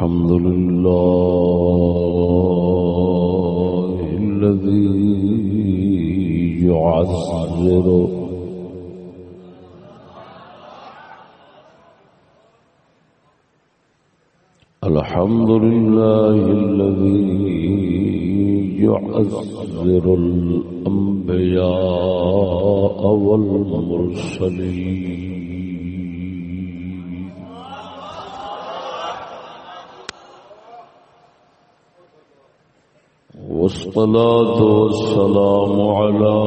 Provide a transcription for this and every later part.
الحمد لله الذي يعزر الحمد لله الذي يعزر الأنبياء والمرسلين. والصلاة والسلام على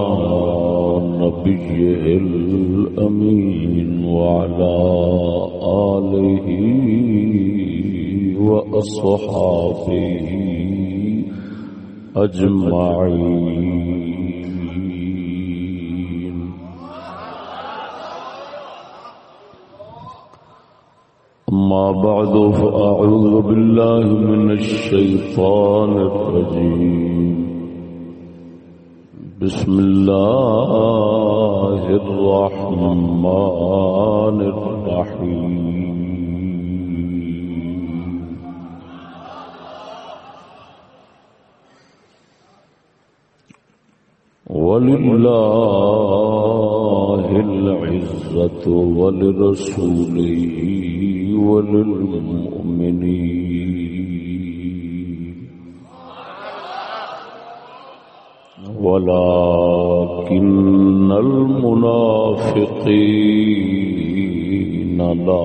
نبي الأمين وعلى آله وأصحابه أجمعين. أما بعد فأعوذ بالله من الشيطان الرجيم. بسم الله الرحمن الرحيم. ولله العزة ولرسوله وللمؤمنين ولكن المنافقين لا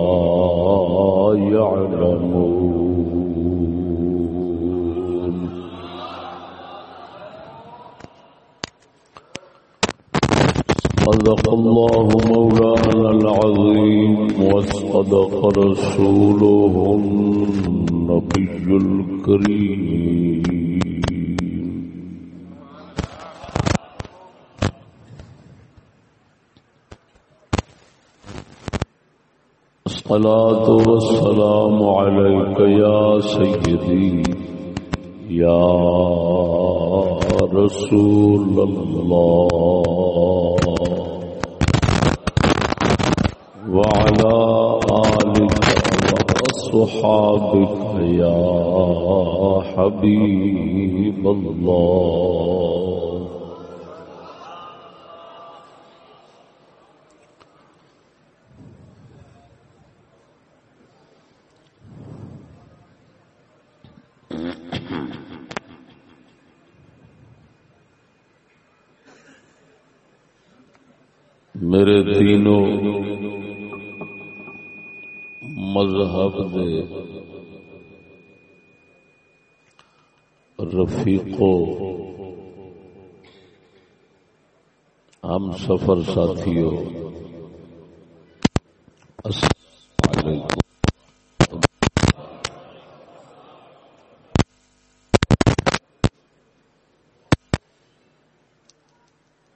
يعلمون. صدق الله مولانا العظيم وصدق رسوله النبي الكريم. الصلاة والسلام عليك يا سيدي، يا رسول الله. وعلى آلك وأصحابك يا حبيب الله. میرے تینوں مذہب دے رفیقو ہم سفر ساتھیوں السلام علیکم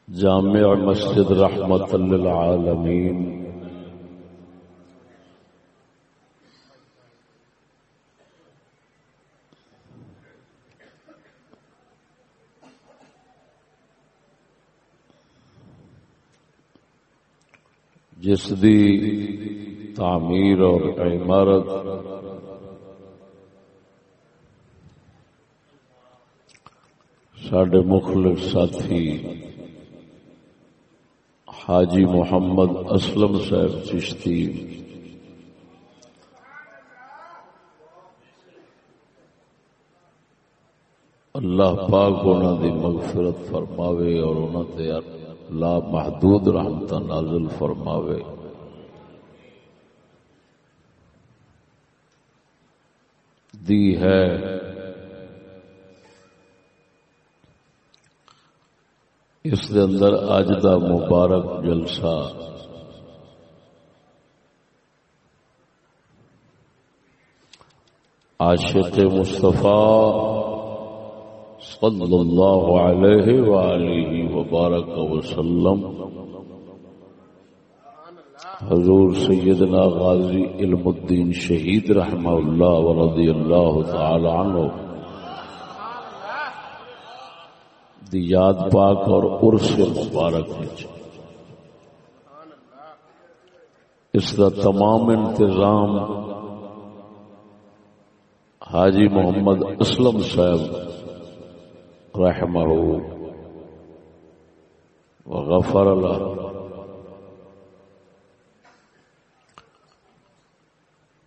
جامع مسجد رحمت للعالمین۔ جس دی تعمیر اور عمارت سڈے مخلص ساتھی حاجی محمد اسلم صاحب چشتی اللہ پاک انہوں دی مغفرت فرماوے اور انہوں تے لا محدود رحمت نازل فرماوے۔ دی ہے۔ اس دے اندر اج دا مبارک جلسہ۔ عاشق مصطفیٰ صلی اللہ علیہ وآلہ وبارک وسلم. حضور سیدنا غازی علم الدین شہید رحمہ اللہ ورضی اللہ تعالی عنہ. دی یاد پاک اور عرص مبارک وچ اس کا تمام انتظام حاجی محمد اسلم صاحب رحمہ وغفر اللہ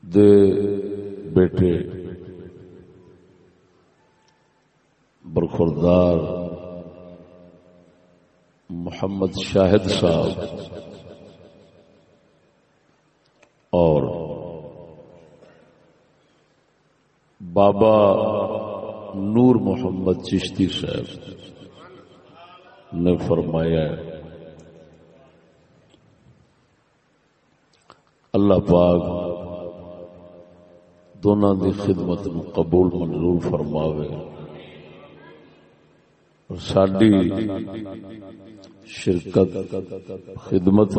دے بیٹے برخوردار محمد شاہد صاحب اور بابا نور محمد چشتی صاحب نے فرمایا ہے، اللہ پاک دونوں کی خدمت قبول منظور فرماوے۔ اور ساری شرکت، خدمت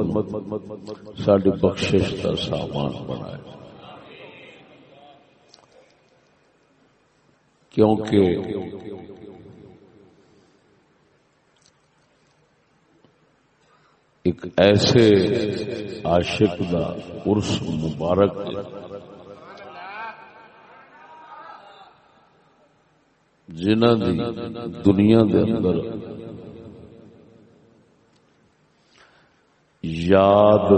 ساری بخشش کا سامان بنائے۔ کیونکہ ایک ایسے عاشق دا عرس مبارک جنہ دی دنیا دے اندر یاد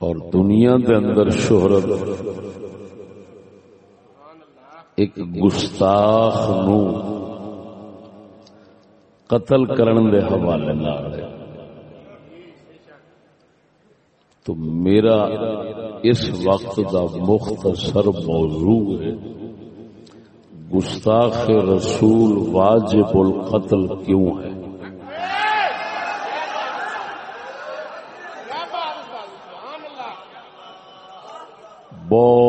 اور دنیا دے اندر شہرت ایک گستاخ نو قتل کرن دے حوالے نال تو میرا اس وقت دا مختصر موضوع ہے۔ گستاخ رسول واجب القتل کیوں ہے؟ بہت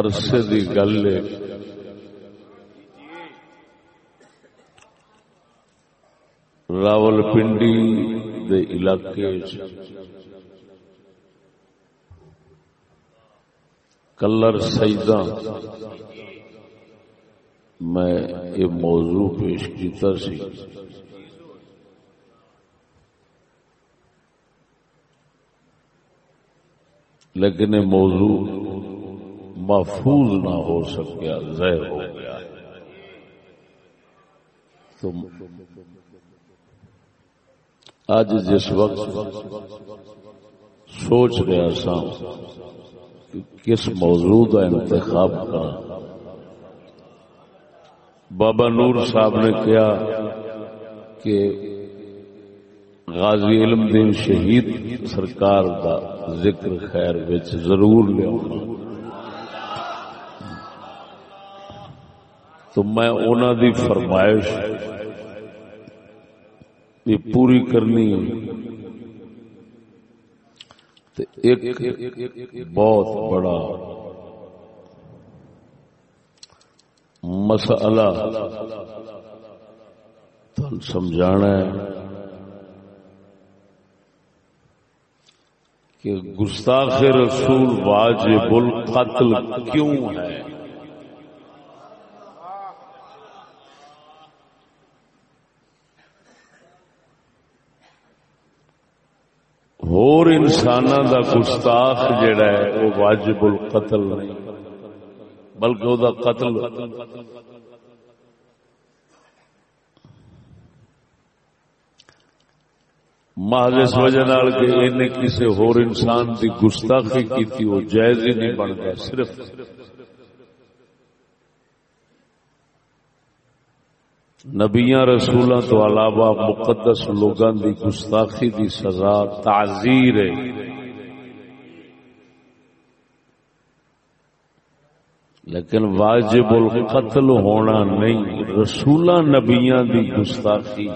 عرصے کی گل ہے۔ راول پنڈی دے علاقے کلر سیدا میں یہ موضوع پیش کیتا سی۔ لیکن موضوع محفوظ نہ ہو سکیا ظاہر ہو گیا۔ تو اج جس وقت سوچ رہا سا کس موضوع کا انتخاب کرا بابا نور صاحب نے کیا کہ غازی علم دین شہید سرکار کا ذکر خیر وچ ضرور لیا تو میں انہوں دی فرمائش یہ پوری کرنی ایک بہت بڑا مسئلہ سمجھانا ہے کہ گستاخ رسول واجب القتل کیوں ہے؟ ہور انسان دا گستاخ جڑا ہے وہ واجب القتل نہیں بلکہ وہ قتل محض اس وجہ نال کہ انہیں کسی ہور انسان دی گستاخی کی تھی وہ جائز ہی نہیں بنتا صرف نبیاں رسولوں تو علاوہ مقدس لوگوں دی گستاخی دی سزا تعزیر ہے۔ لیکن واجب القتل ہونا نہیں رسول نبیاں دی گستاخی۔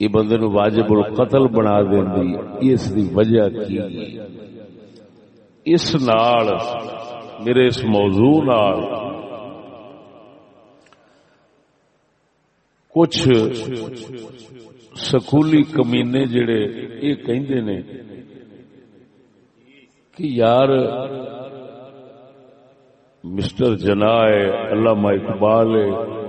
یہ بندے نو واجب القتل بنا دینی اس دی وجہ کی؟ اس نال میرے اس موضوع نال کچھ سکولی کمینے جڑے یہ کہندے نے کہ یار مسٹر جنا ہے علامہ اقبال ہے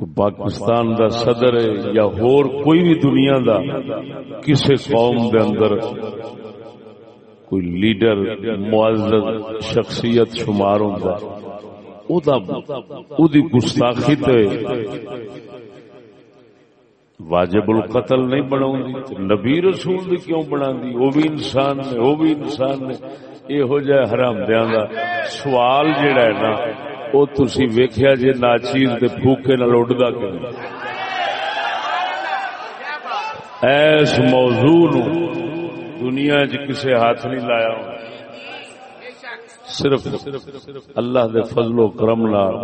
پاکستان دا صدر ہے یا ہور کوئی بھی دنیا دا کسی قوم دے اندر کوئی لیڈر، معزز، شخصیت شمار ہوتا دی گستاخی تے واجب القتل نہیں بنا نبی رسول دی کیوں بنا دی وہ بھی انسان نے وہ بھی انسان نے یہ جہ حرام دیا سوال جڑا ہے نا وہ تھی ویخیا جی ناچیز کے پھوکے نہ اڈتا کہ ایس موضوع نو دنیا چ کسی ہاتھ نہیں لایا صرف اللہ دے فضل و کرم نال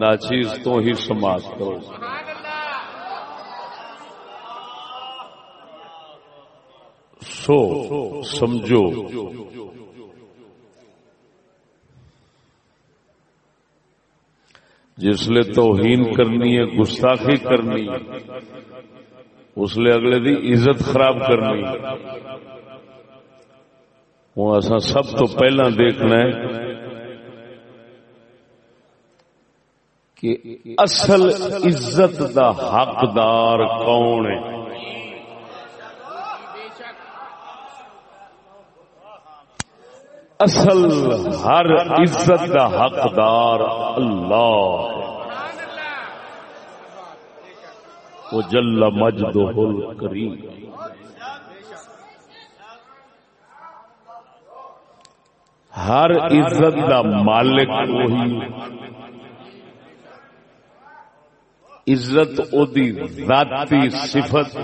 ناچیز تو ہی سماج کرو۔ سو، سمجھو۔ جس توہین کرنی ہے، گستاخی کرنی اس لیے اگلے دی عزت خراب کرنی وہ اصا سب تو پہلا دیکھنا ہے کہ اصل عزت دا حقدار کون ہے؟ اصل ہر عزت کا حقدار اللہ وہ جل مجد کریم۔ ہر عزت کا مالک وہی۔ عزت ادی ذاتی صفت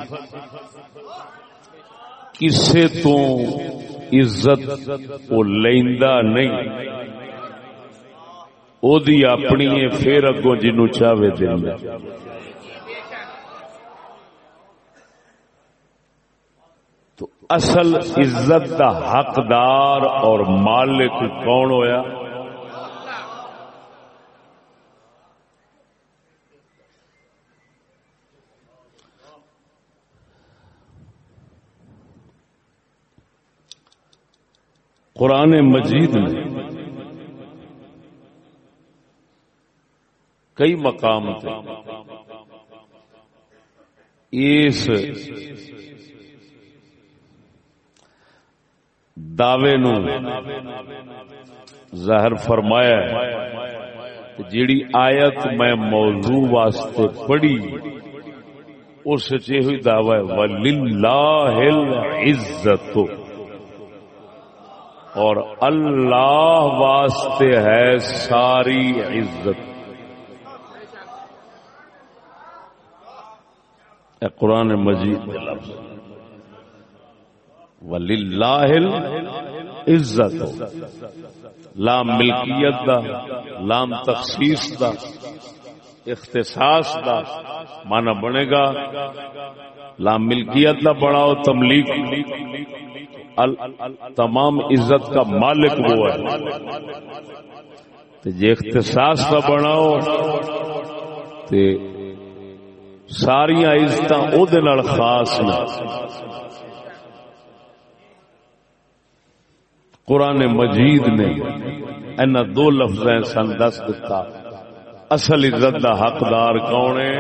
کسے تو عزت وہ لیندا نہیں۔ او دی اپنی ہے، پھر اگوں جنوں چاہے دیندا تو اصل عزت دا حقدار اور مالک کون ہویا؟ قرآن مجید میں کئی مقام تھے۔ اس دعوے نو ظاہر فرمایا جیڑی آیت میں موضوع واسطے پڑھی، اس چی ہوئی دعوی وَلِلَّهِ الْعِزَّةُ اور اللہ واسطے ہے ساری عزت۔ قرآن مجید وللہ عزت لام ملکیت دا لام تخصیص دا، اختصاص دا مانا بنے گا۔ لام ملکیت دا بڑھاؤ تملیک۔ تمام عزت کا مالک وہ ہے۔ جی اختصاص کا بناؤ، تے ساریا عزت خاص نے قرآن مجید نے ان دو لفظ سن دس دتا۔ اصل عزت کا حقدار کون ہے؟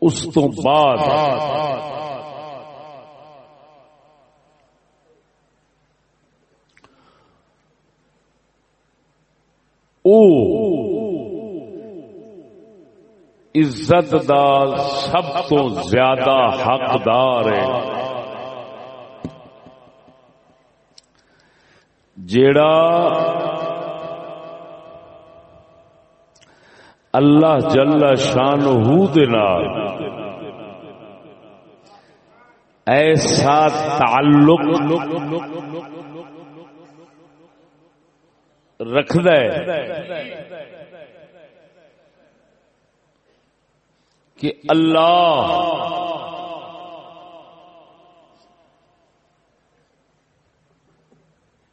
اس تو بعد او عزت دا سب تو زیادہ حقدار ہے۔ جیڑا اللہ جل شان ایسا تعلق رکھد کہ اللہ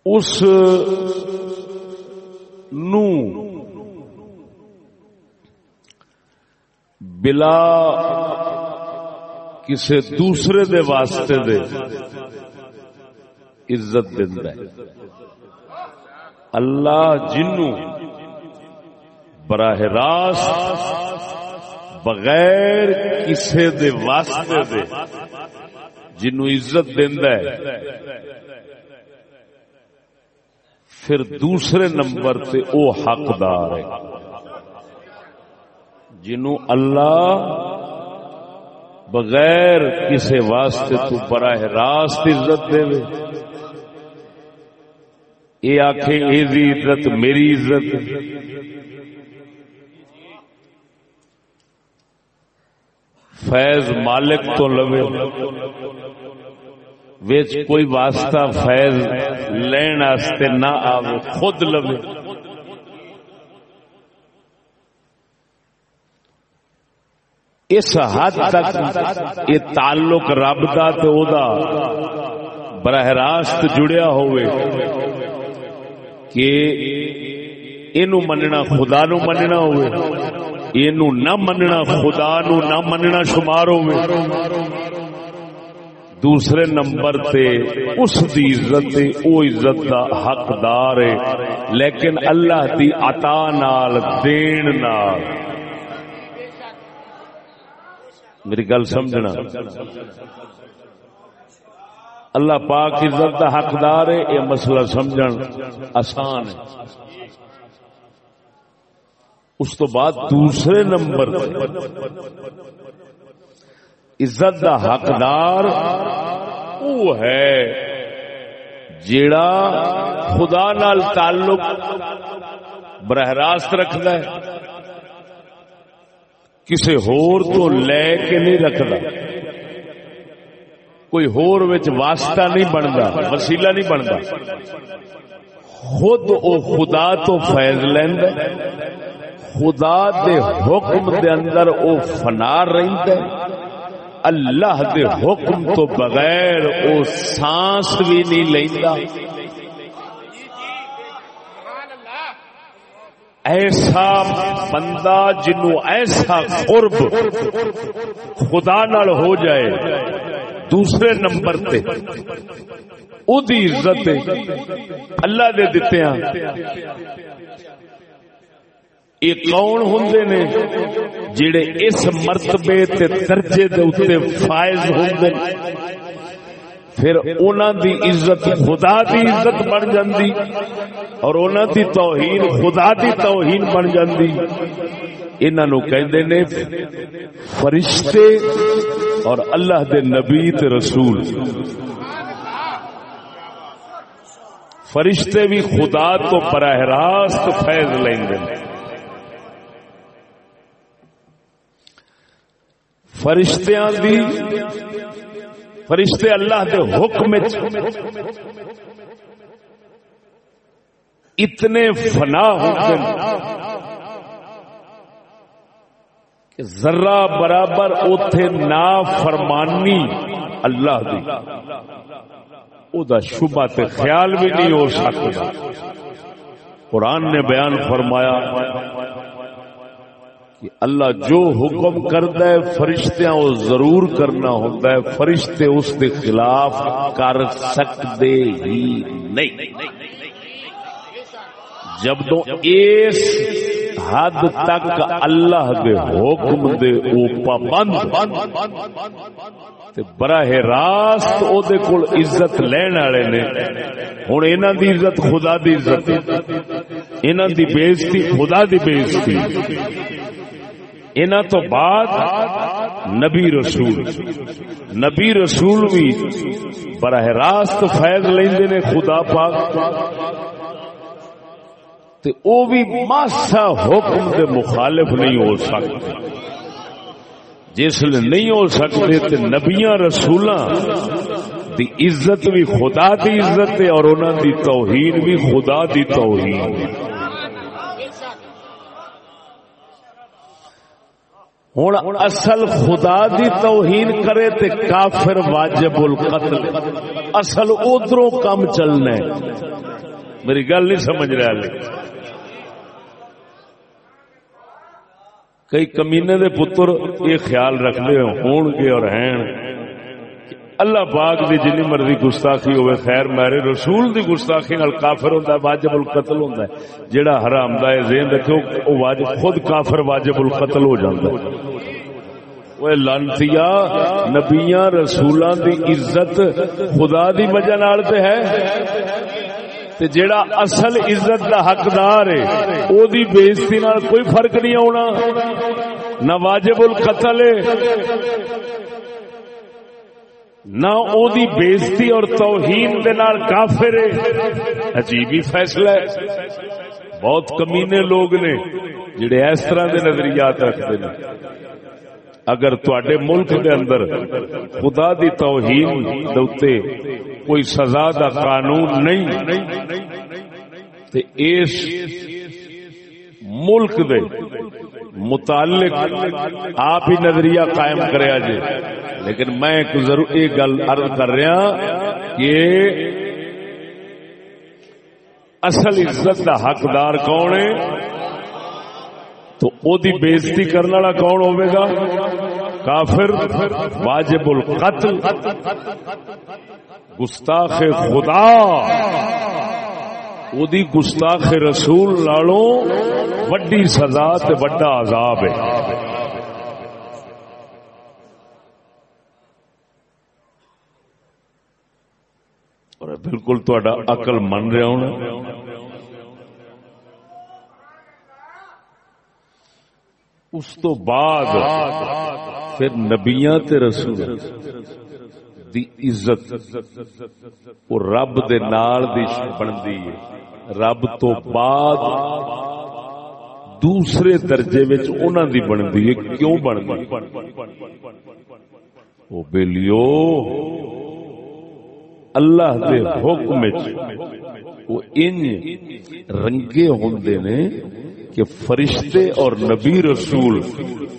اس نو بلا کسی دوسرے دے واسطے دے عزت ہے۔ اللہ جنوں براہ راست بغیر کسی دے واسطے دے جنوں عزت ہے، پھر دوسرے نمبر تے او حقدار ہے۔ جنوں اللہ بغیر کسی واسطے تو براہ راست عزت دے یہ آخ یہ عزت میری عزت فیض مالک تو لوے۔ ویچ کوئی واسطہ فیض لین آستے نہ آوے، خود لوے۔ اس حد تک یہ تعلق رب دا تے او دا براہ راست جڑیا ہوئے کہ اینو مننا خدا نو مننا ہوئے، اینو نہ مننا خدا نو نہ مننا شمار ہوئے۔ دوسرے نمبر تے اس دی عزت تے او عزت دا حقدار ہے، لیکن اللہ دی عطا نال، دین نال۔ میری گل سمجھنا۔ اللہ پاک عزت کا حقدار ہے، یہ مسئلہ سمجھ آسان ہے۔ اس تو بعد دوسرے نمبر عزت کا حقدار وہ ہے جیڑا خدا نال تعلق براہ راست رکھتا ہے۔ کسی ہور تو لے کے نہیں رکھتا۔ کوئی ہور وچ واسطہ نہیں بنتا، وسیلہ نہیں بنتا۔ خود او خدا تو فیض لیند خدا دے حکم دے اندر او فنا رہند اللہ دے حکم تو بغیر او سانس بھی نہیں لیندا ایسا بندہ جنو ایسا قرب خدا نال ہو جائے دوسرے نمبر تے، او دی عزت اللہ دے دیتے ہیں۔ یہ کون ہوں نے جڑے اس مرتبے تے درجے دے فائز ہوں پھر اونا دی عزت خدا دی عزت بن جاندی اور اونا دی توہین خدا دی توہین بن جاندی۔ انہاں نو کہندے نے فرشتے اور اللہ دے نبی تے رسول۔ فرشتے بھی خدا تو براہ راست فیض لیندے فرشتیاں دی فرشتے اللہ دے حکم اتنے فنا ہوتے کہ ذرہ برابر اوتھے نا فرمانی اللہ دی۔ او دا شبہ تے خیال بھی نہیں ہو سکتا۔ قرآن نے بیان فرمایا کہ اللہ جو حکم کرتا ہے، فرشتیاں وہ ضرور کرنا ہوتا ہے۔ فرشتے اس کے خلاف کر سکتے ہی نہیں۔ جب تو اس حد تک اللہ دے حکم دے او پابند براہ راست او دے کول عزت لین والے نے۔ ہن انہاں دی عزت خدا دی عزت انہاں دی بےزتی خدا دی بےزتی ان تو بعد نبی رسول نبی رسول بھی براہ راست فیض لیندے نے خدا پاک۔ تے او بھی ماسا حکم دے مخالف نہیں ہو سکتے۔ جس لیے نہیں ہو سکتے تے نبیاں رسولاں دی عزت بھی خدا دی عزت ہے اور انہاں دی توہین بھی خدا دی توہین ہے ہوں اصل خدا دی توہین کرے تے کافر واجب القتل۔ اصل ادھر کم چلنا ہے میری گل نہیں سمجھ رہا لے کئی کمینے دے پتر یہ خیال رکھتے ہون گے اور ہیں اللہ پاک دی جنی مرضی گستاخی ہوئے، خیر میرے رسول دی گستاخی نال کافر ہوتا ہے، واجب القتل ہوتا ہے۔ جیڑا حرام دا ہے، ذہن رکھو او واجب، خود کافر واجب القتل ہو جاتا ہے۔ وہ لانتیا نبیاں، رسولاں دی عزت خدا دی وجہ نال تے ہے۔ تے جیڑا اصل عزت دا حقدار ہے، او دی بےزتی نال کوئی فرق نہیں آنا نہ واجب القتل ہے۔ نہ او دی بےزتی اور توہین دے نال کافر عجیب ہی فیصلہ ہے۔ بہت کمینے لوگ نے جڑے اس طرح دے نظریات رکھتے ہیں۔ اگر تواڈے ملک دے اندر خدا دی توہین دوتے کوئی سزا دا قانون نہیں، تے اس ملک دے متعلق آپ ہی نظریہ قائم کرے جی لیکن میں ایک ضرور ایک گل عرض کر رہا کہ اصل عزت کا حقدار کون ہے؟ تو او دی بےزتی کرنے والا کون ہوے گا؟ کافر، واجب القتل، گستاخ خدا۔ او دی گستاخ رسول نالوں وڈی سزا تے وڈا عذاب ہے اور بالکل تہاڈا عقل من رہا ہونا اس تو بعد پھر نبیاں تے رسول دی عزت وہ رب دے نال دی بندی ہے۔ رب تو بعد دوسرے درجے وچ انہاں دی بندی ہے۔ کیوں بندی او بیلیو، اللہ دے حکم وچ وہ ان رنگے ہوندے نے کہ فرشتے اور نبی رسول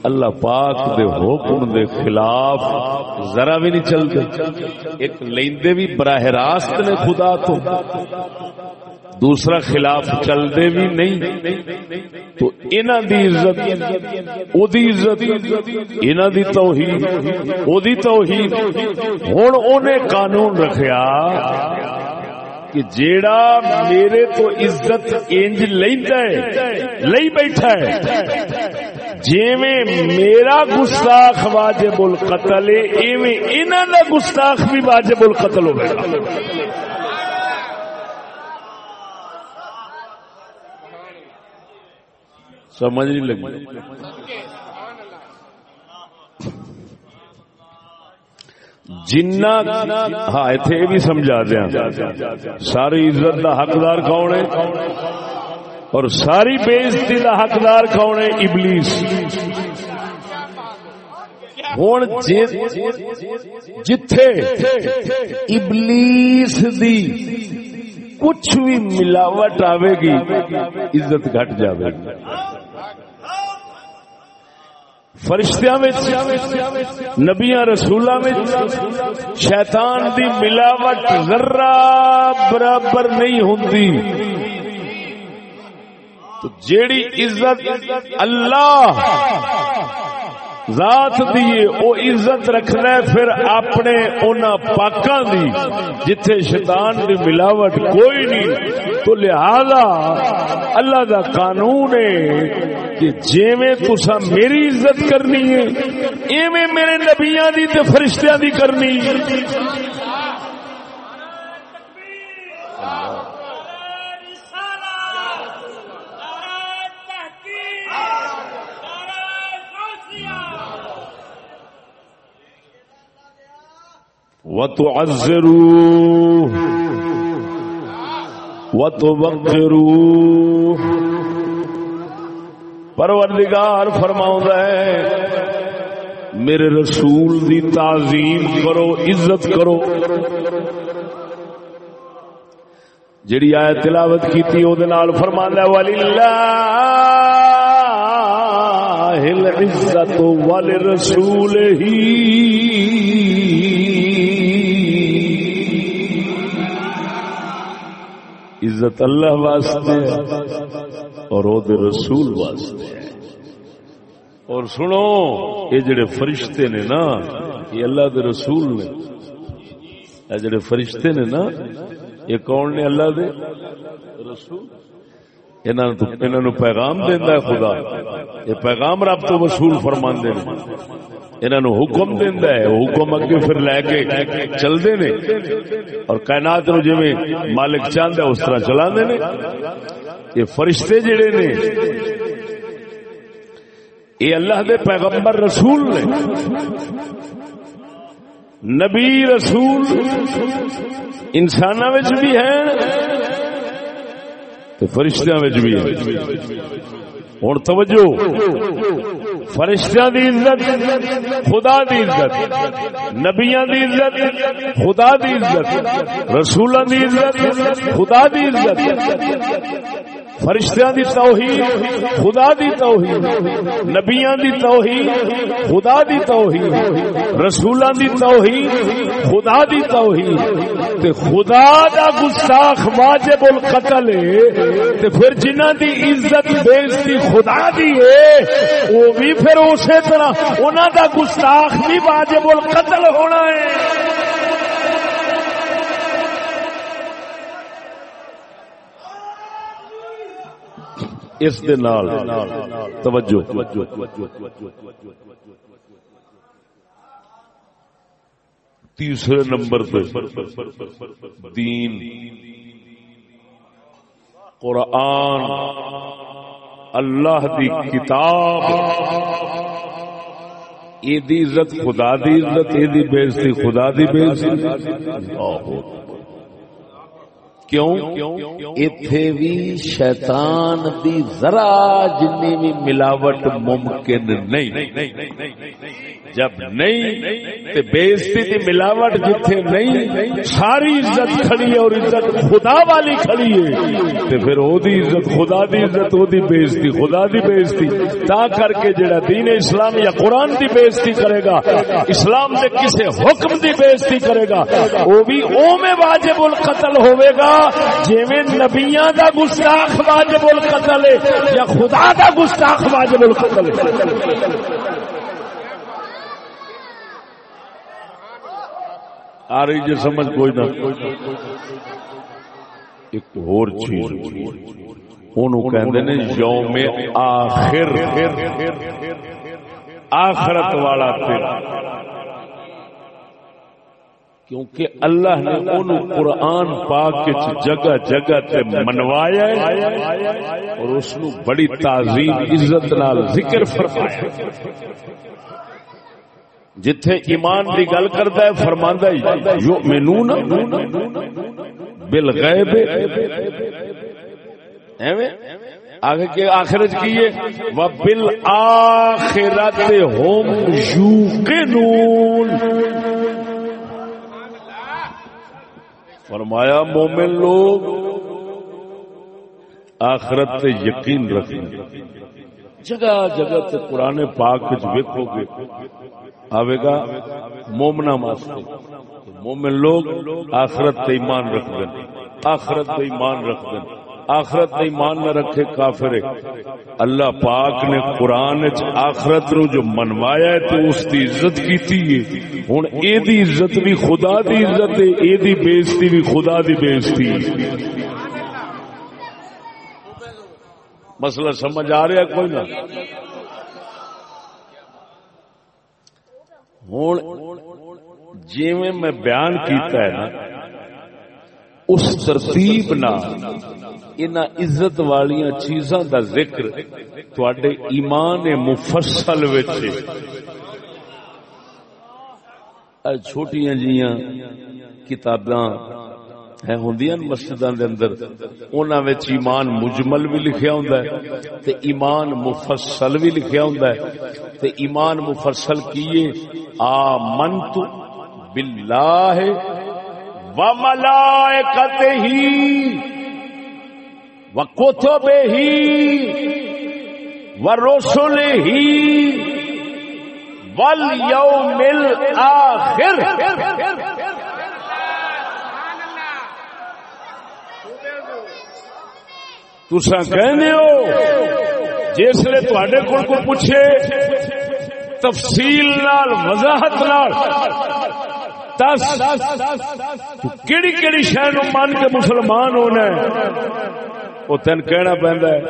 اللہ پاک دے حکم دے خلاف ذرا بھی نہیں چلتے۔ ایک لیندے بھی براہ راست نے خدا تو، دوسرا خلاف چلتے بھی نہیں۔ تو انہ دی عزت، او دی عزت انہ دی توحید، او دی توحید۔ ہن انہیں قانون رکھیا۔ کہ جیڑا میرے تو عزت انج لیندا ہے، لئی بیٹھا ہے۔ جیویں میرا گستاخ واجب القتل ہے، ایویں انہاں دا گستاخ بھی واجب القتل ہوے گا۔ سمجھ نہیں لگی۔ جنا ہاں اتنے یہ بھی سمجھا دیا۔ ساری عزت دا حقدار کون ہے؟ اور ساری بےزتی دا حقدار کون ہے؟ ابلیس۔ ہوں جتھے ابلیس دی کچھ بھی ملاوٹ آئے گی، عزت گھٹ جائے گی۔ فرشتیاں نبیاں رسولاں شیطان دی ملاوٹ ذرہ برابر نہیں ہوندی۔ تو جیڑی عزت اللہ ذات دیے او عزت رکھنا ہے، پھر اپنے اونا پاکاں دی، جتھے شیطان دی ملاوٹ کوئی نہیں۔ تو لہذا اللہ دا قانون ہے کہ جیویں تسا میری عزت کرنی ہے، ایویں میرے نبیاں دی تے فرشتیاں دی کرنی۔ وتعزروه وتوقروه پروردگار فرماؤں ہے، میرے رسول دی تعظیم کرو، عزت کرو۔ جڑی آیت تلاوت کیتی او دے نال فرماندا ہے وللہ العزت ولرسولہ عزت اللہ واسطے اور او دے رسول واسطے اور سنو یہ جڑے فرشتے نے نا یہ اللہ دے رسول نے جڑے فرشتے نے نا یہ کون نے اللہ دے؟ رسول۔ انہوں پیغام دینا ہے خدا۔ یہ پیغام رب تو وصول فرما دے انہوں حکم دینا ہے۔ حکم اگے پھر لے کے چلتے نے۔ اور کائنات نو جی مالک چاہتا ہے، اس طرح چلا نے۔ یہ فرشتے جڑے نے، یہ اللہ دے پیغمبر رسول نے۔ نبی رسول انسان بھی ہیں۔ فرشتیاں بھی ہوں توجہ، فرشتیاں دی عزت، خدا دی عزت، نبیاں دی عزت، خدا دی عزت رسولوں دی عزت، خدا دی عزت۔ فرشتیاں دی توحید، خدا دی توحید، نبیاں دی توحید، خدا دی توحید، رسولاں دی توحید، خدا دی توحید۔ تے خدا دا گستاخ واجب القتل ہے، تے پھر جنہاں دی عزت بےزتی خدا دی ہے وہ بھی پھر اسی طرح انہاں دا گستاخ بھی واجب القتل ہونا ہے۔ اس دے نال توجہ۔ تیسرے نمبر پہ دین۔ قرآن اللہ دی کتاب۔ یہ عزت، خدا دی عزت یہ بےزتی خدا دی بےزتی کیوں؟ ایتھے بھی شیطان دی ذرا جنی بھی ملاوٹ ممکن نہیں۔ جب نہیں، تے بےزتی دی ملاوٹ جتھے نہیں، ساری عزت کھڑی ہے اور عزت خدا والی کھڑی ہے۔ تے پھر او دی عزت خدا دی عزت، او دی بےزتی خدا دی بےزتی تا کر کے جڑا دین اسلام یا قرآن دی بےزتی کرے گا، اسلام دے کسے حکم دی بےزتی کرے گا، او بھی او میں واجب القتل ہوے گا۔ جویں نبیاں دا گستاخ واجب القتل ہے یا خدا دا گستاخ واجب القتل ہے؟ آ رہی جی سمجھ کوئی نہ۔ ایک اور چیز۔ انہوں کہندے نے، یوم آخر۔ آخرت والا دن۔ کیونکہ اللہ نے ان قرآن پاک جگہ جگہ تے منوایا ہے اور اس بڑی تعظیم عزت نال ذکر فرمایا جتھے ایمان دی گل کرتا ہے، فرماندا یؤمنون بالغیب۔ ایویں؟ آگے کے آخرت کیے و بالآخرت هم یوقنون۔ فرمایا، مومن لوگ آخرت سے یقین رکھیں۔ جگہ جگہ تے قرآن پاک ویکو گے۔ آئے گا مومنا واسطے۔ مومن لوگ آخرت تے ایمان رکھ دیں آخرت تے ایمان رکھ دیں آخرت تے ایمان نہ رکھے کافر اللہ پاک نے قرآن آخرت نو جو منوایا ہے تو اس دی عزت کیتی ہے۔ ہن اے دی عزت بھی خدا دی عزت ہے، اے دی بےزتی بھی خدا دی بےزتی مسئلہ سمجھ آ رہا کوئی نہ؟ ہوں جی میں بیان کیتا ہے نا، اس ترتیب ان عزت والی چیزاں دا ذکر تھوڑے ایمان مفصل چھوٹیاں جیاں کتاباں ہوں مسجد اندر انہوں ایمان مجمل بھی لکھیا ہوں تے ایمان مفصل بھی لکھیا ہوں تے ایمان مفصل کیے آمنت باللہ و ملائکتہ و کتبہ و رسلہ والیوم الاخر تسا کہنے ہو جسے تے کو پوچھے، تفصیل نال، وضاحت نال۔ دس، کیڑی کیڑی شہر من کے مسلمان ہونا ہے؟ وہ تین کہنا پہنتا ہے۔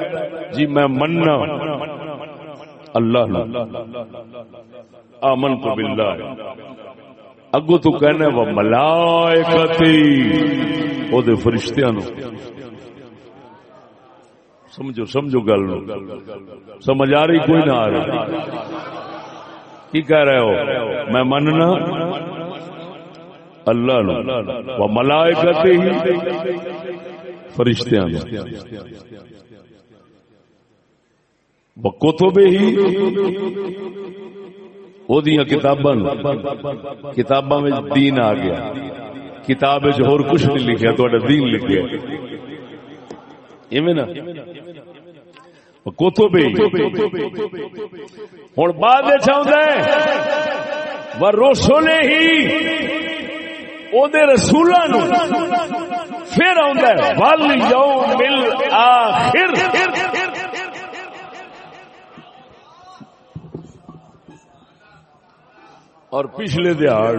جی میں مننا۔ اللہ آمن کو بلّہ اگو تو کہنا وہ ملائکتی او دے فرشتیاں نو۔ سمجھو سمجھو گل سمجھ آ رہی کوئی نہ آ رہی۔ کی کہہ رہے ہو؟ میں مننا۔ اللہ نو۔ ملائکتی فرشتیاں کتب ہی کتاباں کتاباں میں دین آ گیا۔ کتاب ہور کچھ نہیں لکھا تو دین لکھیا۔ ایویں نا؟ کتب ہوں بعد چاہتا ہے وہ روسولے ہی رسول پھر ول مل آخر اور پچھلے دہاڑ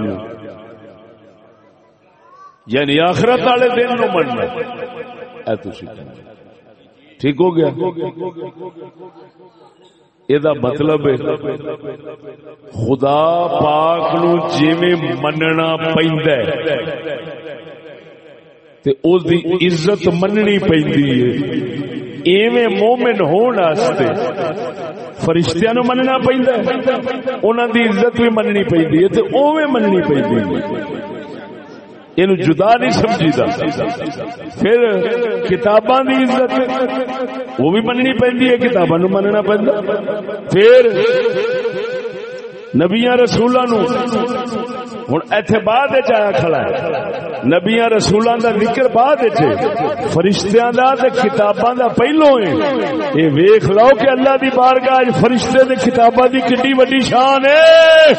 یعنی آخرت والے دن نو مننا۔ ٹھیک ہو گیا؟ یہ مطلب خدا پاک نو جی مننا تے او دی عزت مننی ایویں مومن ہونے فرشتیاں نو مننا پہنا دی عزت بھی مننی پہ اوے مننی پہ یہ جدا نہیں سمجھی دا پھر کتاباں دی عزت وہ بھی مننی پہنی ہے، کتاباں نو مننا پہندا پھر نبیاں رسولاں نو ہن ایتھے بعد آیا کھڑا ہے۔ نبیاں رسولاں دا ذکر بعد فرشتیاں دا تے کتاباں دا پہلو ہے۔ اے ویکھ لو کہ اللہ دی بارگاہ وچ فرشتے تے کتاباں دی کڈی وڈی شان ہے۔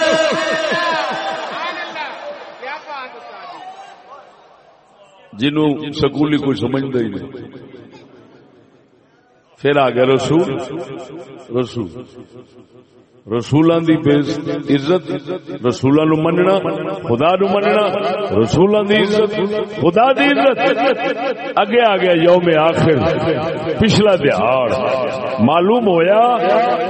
جنوں سکولی کوئی سمجھتا ہی نہیں۔ پھر آ گیا رسول۔ رسول۔ رسولاں دی عزت رسولوں نو مننا، خدا نو مننا رسولوں دی عزت، خدا دی عزت۔ اگے آ گیا یوم آخر، پچھلا دہاڑ۔ معلوم ہویا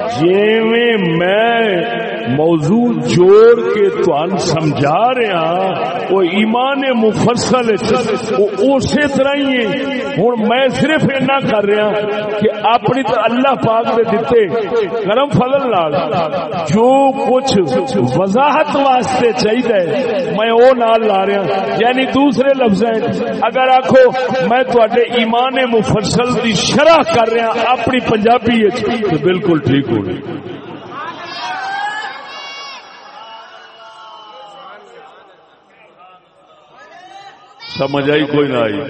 جیویں میں موضوع جوڑ کے تو سمجھا رہا وہ ایمان مفصل اسی طرح ہی ہوں میں صرف اینا کر رہا کہ اپنی تو اللہ پاک دے دیتے۔ کرم فضل لال جو کچھ وضاحت واسطے چاہیے میں وہ نال لا رہا یعنی دوسرے لفظ اگر آخو میں تے ایمان مفصل کی شرح کر رہا اپنی پنجابی بالکل ٹھیک ہو گئی سمجھ آئی کوئی نہ آئی۔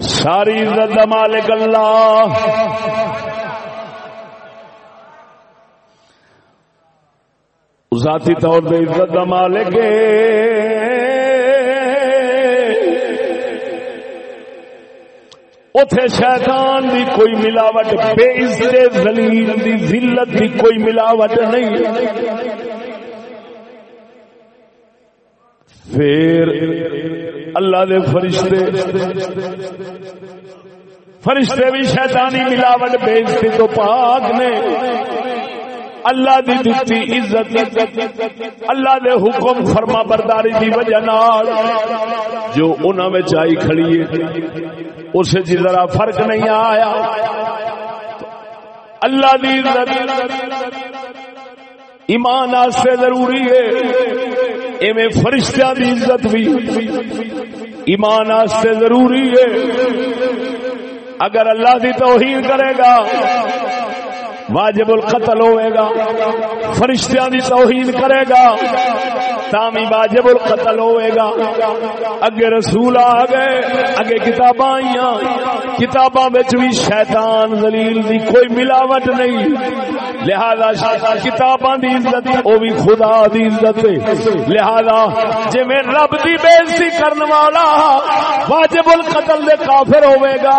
ساری عزت مالک اللہ۔ ذاتی طور پہ عزت مالک اتے شیطان دی کوئی ملاوٹ، بے عزت زلیل دی ذلت دی کوئی ملاوٹ نہیں۔ پھر اللہ دے فرشتے فرشتے بھی شیطانی ملاوٹ بیچتے تو پاک نے۔ اللہ دی دتی عزت اللہ دے حکم فرما برداری دی وجہ نال جو انہاں وچ آئی کھڑی ہے اس جی ذرا فرق نہیں آیا۔ اللہ دی عزت ایمان واسطے ضروری ہے۔ ایویں فرشتہ دی عزت بھی ایمان واسطے ضروری ہے۔ اگر اللہ دی توہین کرے گا واجب القتل ہوئے گا، فرشتیاں دی توہین کرے گا، تامی واجب القتل ہوئے گا۔ اگے رسول آ گئے، اگے کتاباں آئیاں۔ کتاباں وچ بھی شیطان ذلیل دی کوئی ملاوٹ نہیں۔ لہذا کتاباں دی عزت او بھی خدا دی عزت لہذا جے میں رب دی بے عزتی کرن والا واجب القتل دے کافر ہوئے گا،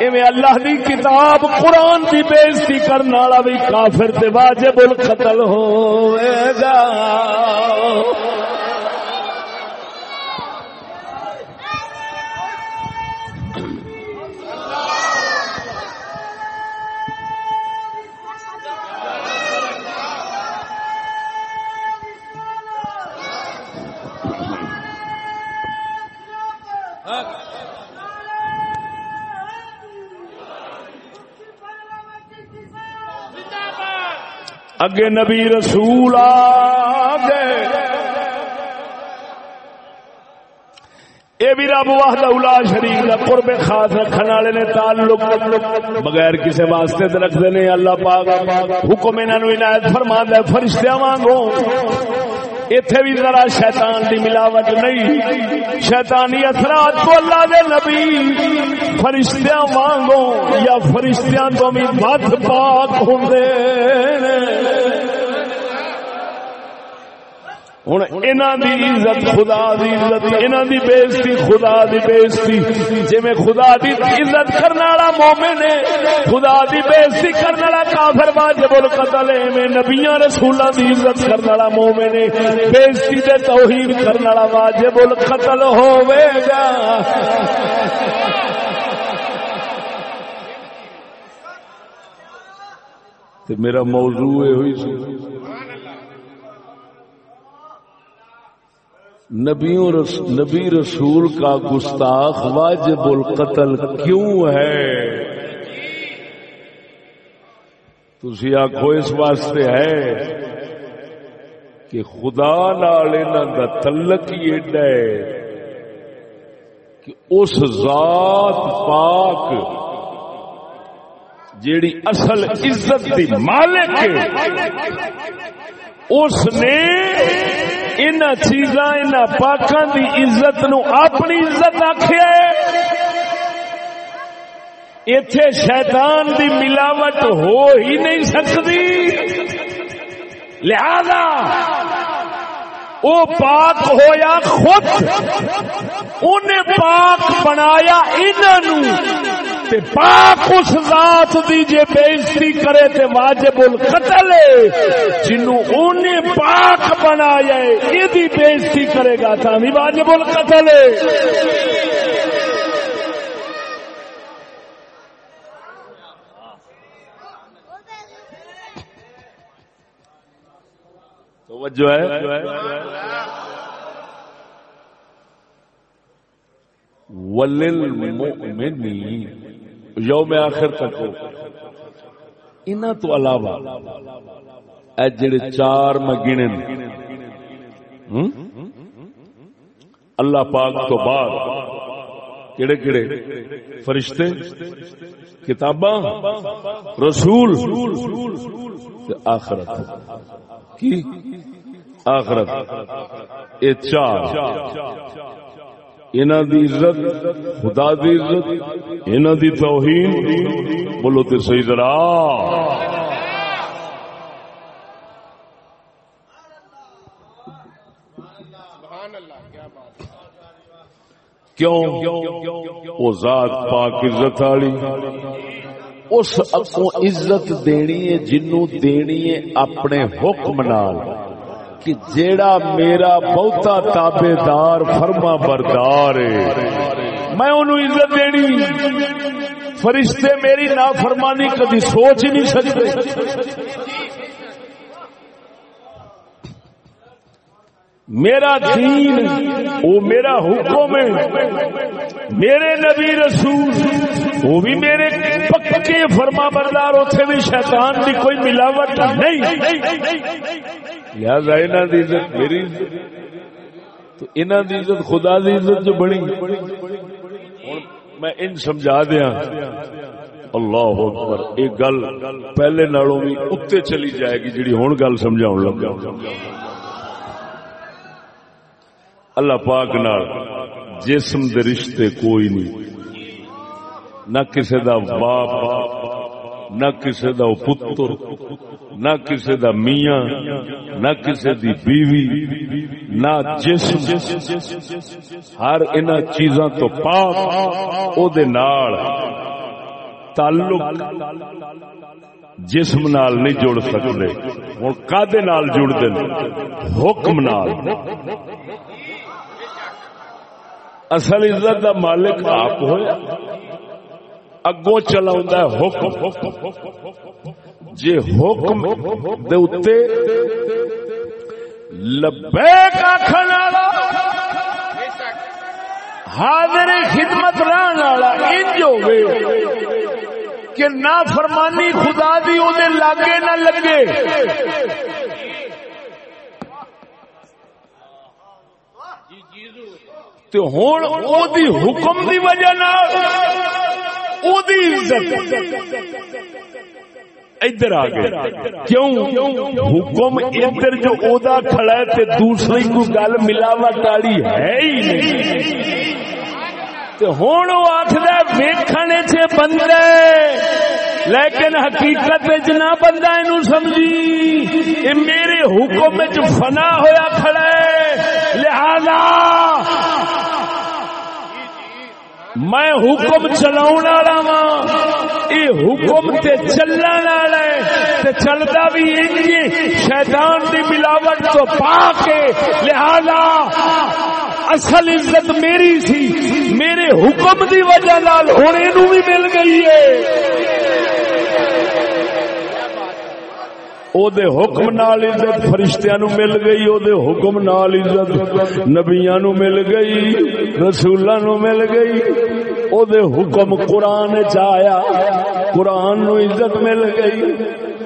ایویں اللہ دی کتاب قرآن دی بے عزتی کر مرن والا بھی کافر تے واجب القتل ہوئے گا۔ اگے نبی رسول آ گئے۔ یہ بھی رب واہد اولا شریف کا قرب خاص رکھنے والے نے تعلق بغیر کسی واسطے رکھتے نے اللہ پاک حکم انہوں عنایت فرما دے فرشتیاں وانگو۔ اتے بھی ذرا شیطان دی ملاوٹ نہیں، شیطانی اثرات تو اللہ دے نبی، فرشتیاں وانگو یا فرشتیاں تو بھی بد پاک ہوں ہوں دی عزت خدا دی عزت انہوں دی بےزتی خدا دی بےزتی۔ جی میں خدا دی عزت کرنے والا مومن ہے خدا دی بےزتی کرنے والا کافر واجب القتل ہے۔ میں نبیاں رسولاں دی عزت کرنے والا مومن ہے۔ بےزتی تے توہین کرنے والا واجب القتل ہوے گا۔ میرا موضوع ہوئی سی۔ نبیوں رس، نبی رسول کا گستاخ واجب القتل کیوں ہے؟ تھی آخو اس واسطے ہے کہ خدا نال کا تلک ہی ایڈا ہے کہ اس ذات پاک جیڑی اصل عزت دی مالک اس نے ان چیزاں ان پاکاں دی عزت نو اپنی عزت آخیا اتے شیطان دی ملاوٹ ہو ہی نہیں سکتی۔ لہذا او پاک ہویا خود انہیں پاک بنایا انہوں تے پاک اس ذات دی جے بےزتی کرے تے واجب القتل ہے، جنوں اونے پاک بنایا ہے ایدی بےزتی کرے گا تا بھی واجب القتل ہے۔ توجہ ہے۔ وللمؤمنین۔ یوم آخر تک ہو۔ انہاں تو علاوہ اے جڑے چار میں گنن اللہ پاک تو بعد کیڑے کیڑے فرشتے، کتاباں، رسول آخرت۔ کی؟ آخرت۔ اے چار۔ انہاں دی عزت، خدا دی عزت، انہاں دی توہین، بولو تے صحیح ذرا۔ کیوں؟ وہ ذات پاک عزت والی۔ اس اکوں عزت دینی ہے جنوں دینی ہے اپنے حکم نال۔ کہ جیڑا میرا بہتا تابے دار فرما بردار میں انہوں عزت دینی فرشتے میری نافرمانی کدی سوچ ہی نہیں سکتے۔ میرا دین وہ میرا حکم ہے۔ میرے نبی رسول وہ بھی میرے پکے فرما بردار اتنے بھی شیطان کی کوئی ملاوٹ نہیں۔ لہذا انہوں دی عزت میری تو انہوں دی عزت خدا دی عزت جو بڑی میں ان سمجھا دیا اللہ اکبر، ایک گل پہلے نالوں بھی اتنے چلی جائے گی، جڑی ہوں گل سمجھا لگ اللہ پاک نال جسم دے رشتے کوئی نہیں۔ نہ کسی دا باپ، نہ کسی دا پتر، نہ کسی دا میاں، نہ کسی دی بیوی، نہ جسم۔ ہر ان چیزاں تو پاک، او دے نال تعلق جسم نال نہیں جڑ سکتے۔ ہوں کدے نال جڑتے حکم نال۔ اصل عزت دا مالک آپ ہوا اگوں چلا حکم۔ جی حکم دے اتے لبیک آخر حاضر خدمت رہن والا انج ہوئے کہ نہ فرمانی خدا دی او دے لاگے نہ لگے۔ تو ہون او دی حکم دی وجہ نہ او دی عزت ادھر آ گئے کیوں؟ حکم ادھر جو اودا کھڑا ہے تے دوسری کو گل ملاوٹ والی ہے ہی نہیں۔ ہوں وہ آخر ویخنے چ بندے، لیکن حقیقت نہ بندہ یہ سمجھی۔ میرے حکم چ فنا ہوا کھڑے لہذا میں حکم چلا وا یہ حکم تے چلن والا تے چلتا بھی شیطان دی ملاوٹ تو پا کے لہذا اصل عزت میری سی۔ میرے حکم دی وجہ نال ہونے بھی مل گئی ہے۔ او دے حکم نال عزت فرشتیاں نو مل گئی او دے حکم نال عزت نبیاں نو مل گئی رسولاں نو مل گئی او دے حکم قرآن چایا قرآن نو عزت مل گئی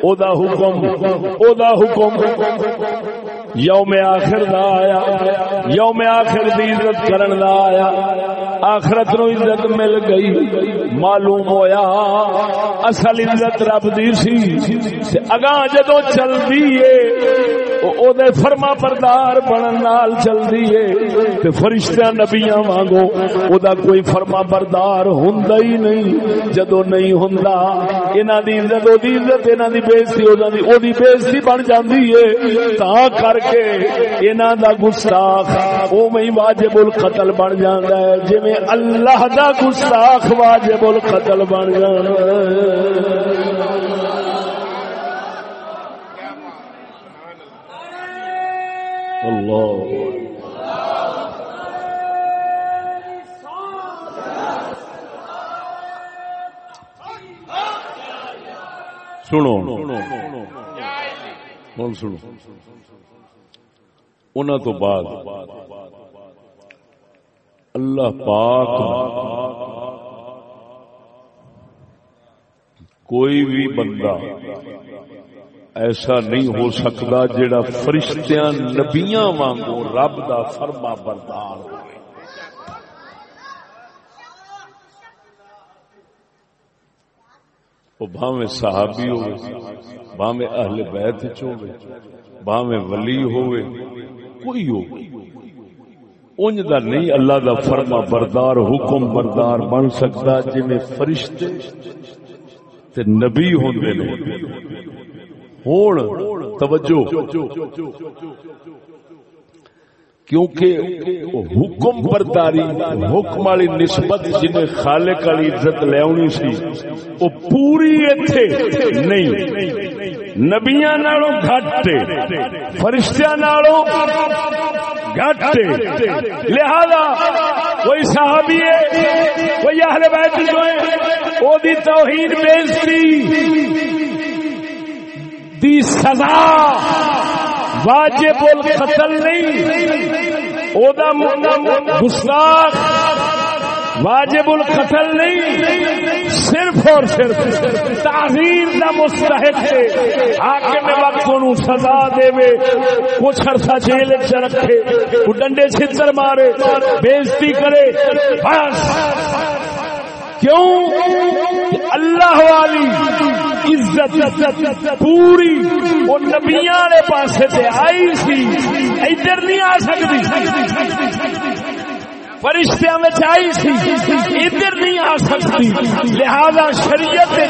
او دا حکم او دا حکم یوم آخر دا آیا، یوم آخر دی عزت کرن دا آیا۔ آخرت نو عزت مل گئی، معلوم ہویا۔ اصل عزت رب دی سی۔ اگاں جدو چل دیئے او دے فرما پردار بنن نال چل دیئے تے فرشتہ نبیاں وانگو، او دا کوئی فرما پردار ہوندا ہی نہیں۔ جدو نہیں ہوندا، انہاں دی عزت، او دی عزت، انہاں دی بے عزتی، او دی او بے عزتی بن جاندی ہے تا کر انہاں دا گستاخ او میں واجب القتل بن جاندا ہے۔ جویں اللہ دا گستاخ واجب القتل بن جاندا ہے۔ اللہ۔ سنو۔ ہوں سنو۔ ان تو بعد اللہ پاک کوئی بھی بندہ ایسا نہیں ہو سکتا جڑا فرشتیاں نبیاں وانگو رب دا فرما بردار ہو وہ بھاویں صحابی ہوئے، بھاویں اہل بیت چ ہوئے، بھاویں ولی ہوئے کوئی ہو۔ انج دا نہیں، اللہ دا فرما بردار، حکم بردار بن سکتا جی فرشتے تے نبی ہوندے نے۔ ہون، توجہ۔ کیونکہ حکم برداری، حکم والی نسبت جنہیں خالق والی عزت لیا سی، وہ پوری اتنے نہیں۔ نبیا نالوں گھٹ فرشتیا نالوں گھٹ لہذا کوئی صحابی ہے، کوئی اہل بیت جو ہے، وہ دی توہین بیزتی دی سزا۔ واجب القتل نہیں او دا گستاخ، واجب القتل نہیں، صرف اور صرف تعظیم دا مستحق ہے۔ حاکم وقت نو سزا دے وے کچھ عرصہ جیل وچ رکھے کو ڈنڈے چھتر مارے بےزتی کرے، بس۔ کیوں اللہ والی عزت پوری وہ نبیا پاس آئی سی، ادھر نہیں آ سکتی۔ فرشتوں میں آئی سی، ادھر نہیں آ سکتی۔ لہذا شریعت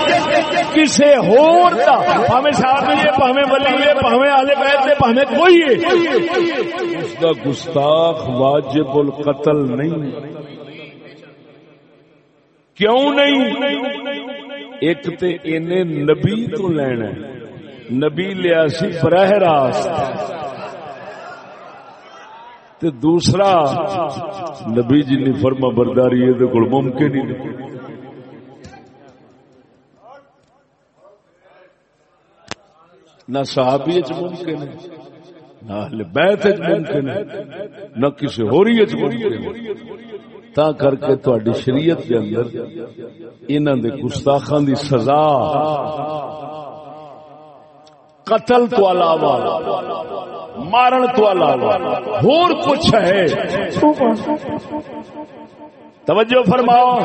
کسی ہور دا پاویں صاحب ہے پاویں ولی ہے پاویں آلے بیت ہے پاویں کوئی ہے۔ اس دا گستاخ واجب القتل نہیں۔ کیوں نہیں؟ ایک تے اینے نبی تو لینا نبی لیا سی براہ راست۔ تے دوسرا، نبی جی نے فرما برداری ہے تو کو ممکن ہی نہیں۔ نہ صحابی ممکن ہے، نہ اہل بیت ممکن ہے، نہ کسی ہوری ممکن ہے۔ تا کر کے تہاڈی شریعت کے اندر انہاں دے گستاخاں دی سزا۔ قتل تو علاوہ، مارن تو علاوہ اور کچھ ہے۔ توجہ فرماؤ۔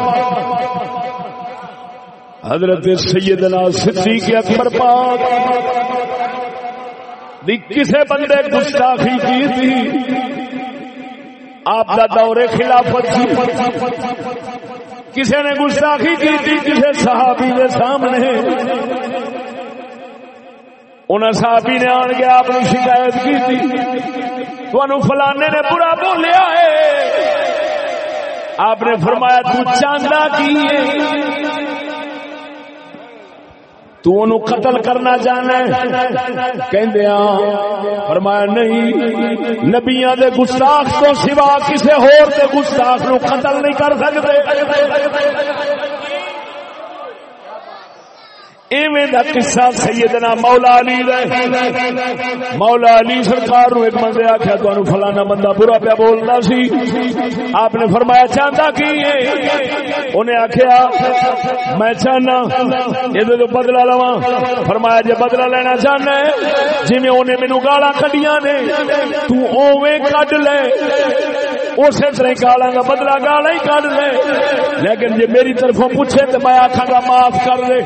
حضرت سیدنا صدیق اکبر پاک کسے بندے گستاخی کی تھی؟ آپ کا دور خلافت کسی نے گستاخی کی تھی کسی صحابی کے سامنے۔ انہیں صحابی نے آن کے آپ شکایت کی تھی تو فلانے نے برا بولیا ہے۔ آپ نے فرمایا، تو چاندہ کی تو انہوں قتل کرنا جانا ہے۔ کہندے ہاں فرمایا نہیں، نبیاں دے گستاخ تو سوا کسے ہور دے گستاخ نو قتل نہیں کر سکتے ایویں دا قصہ سیدنا مولا علی دے مولا علی سرکار نو ایک بندے آکھیا، تانوں فلانا بندہ برا پیا بولدا سی۔ آپ نے فرمایا، چاہندا کی ہے؟ اونے آکھیا، میں چاہنا اے تو بدلہ لواں۔ فرمایا، جے بدلہ لینا چاہنا ہے، جویں اونے مینوں گالاں کڈیاں نے، تو اوویں کڈ لے۔ اسی طرح گالا کا بدلا گالا ہی کر لے لیکن جی میری طرف پوچھے تو میں آخا گا معاف کر دے۔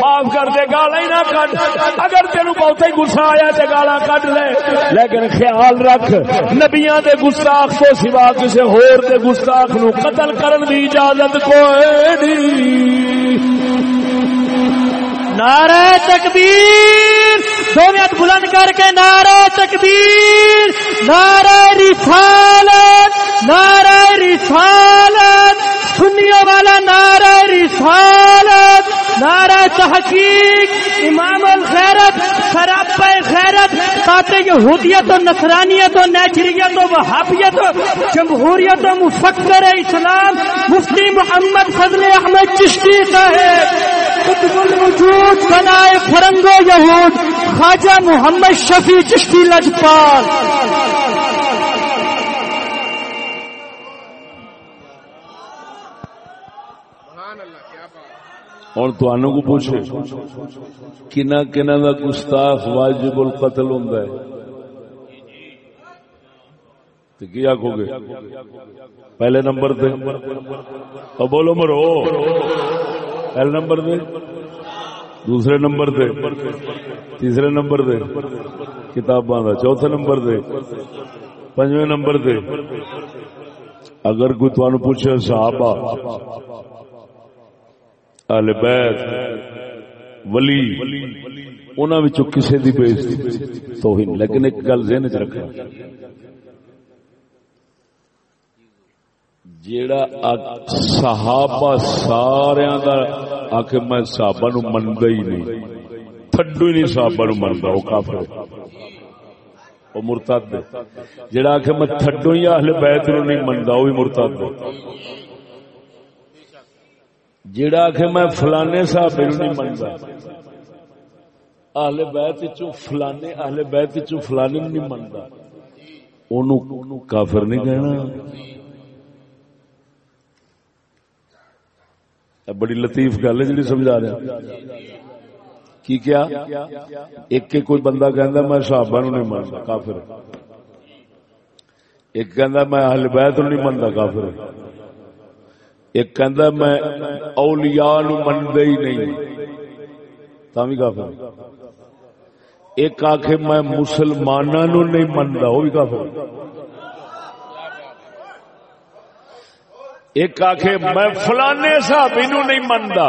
معاف کر دے گالا ہی نہ کٹ اگر تین بہت ہی گسا آیا تو گالا کٹ لے لیکن خیال رکھ نبیا کے گستاخ تو سوا کسی ہور کے گستاخ نو قتل کرن دی اجازت کوئی نہیں۔ نعرہ تکبیر دونیت بلند کر کے نعرہ تکبیر، نعرہ رسالت نعرہ رسالت، سنیوں والا نعرہ رسالت، نعرہ تحقیق، امام الخیرت شراب خیرت کہتے یہودیت و نصرانیت و نیچریت و وحابیت و جمہوریت و مفکر اسلام، مفتی محمد فضل احمد چشتی صاحب۔ قطب الوجود، بنائے فرنگو یہود، خواجہ محمد شفیع چشتی لجپال۔ ہوں تنوع کو پوچھے، کنا کنا کا گستاخ واجب القتل ہوں کی آخو گے؟ پہلے نمبر دے اور بولو مرو۔ پہلے نمبر دے دوسرے نمبر دے تیسرے نمبر دے کتاباں کا چوتھے نمبر دے پنجویں نمبر دے اگر کوئی تمہیں پوچھے صحابہ اہل بیت ولی انہاں وچوں کسے دی بےزتی توہین لیکن ایک گل ذہن وچ رکھنا جیڑا صحابہ سارے دا آکھے میں صحابہ نو مندا ہی نہیں۔ تھڈو ہی نہیں صحابہ نو مندا او کافر۔ او مرتد جیڑا آکھے میں تھڈو ہی اہل بیت نو نہیں مندا او بھی مرتد جڑا کہ میں فلانے صاحب نو نہیں منتا اہل بیت چو فلانے، اہل بیت چو فلانے نہیں منتا اونوں کافر نہیں کہنا۔ بڑی لطیف گل ہے جی سمجھا رہا کی کیا؟ ایک کے کوئی بندہ کہندا میں صحابہ نو نہیں منتا کافر۔ ایک کہندا میں اہل بیت نو نہیں منتا کافر۔ ایک کہندا میں اولیاء نو مندا ہی نہیں۔ تا بھی کافر۔ ایک آکھے، میں مسلماناں نو نہیں مندا وہ بھی کافر۔ ایک آخ میں فلانے صاحب نو نہیں منتا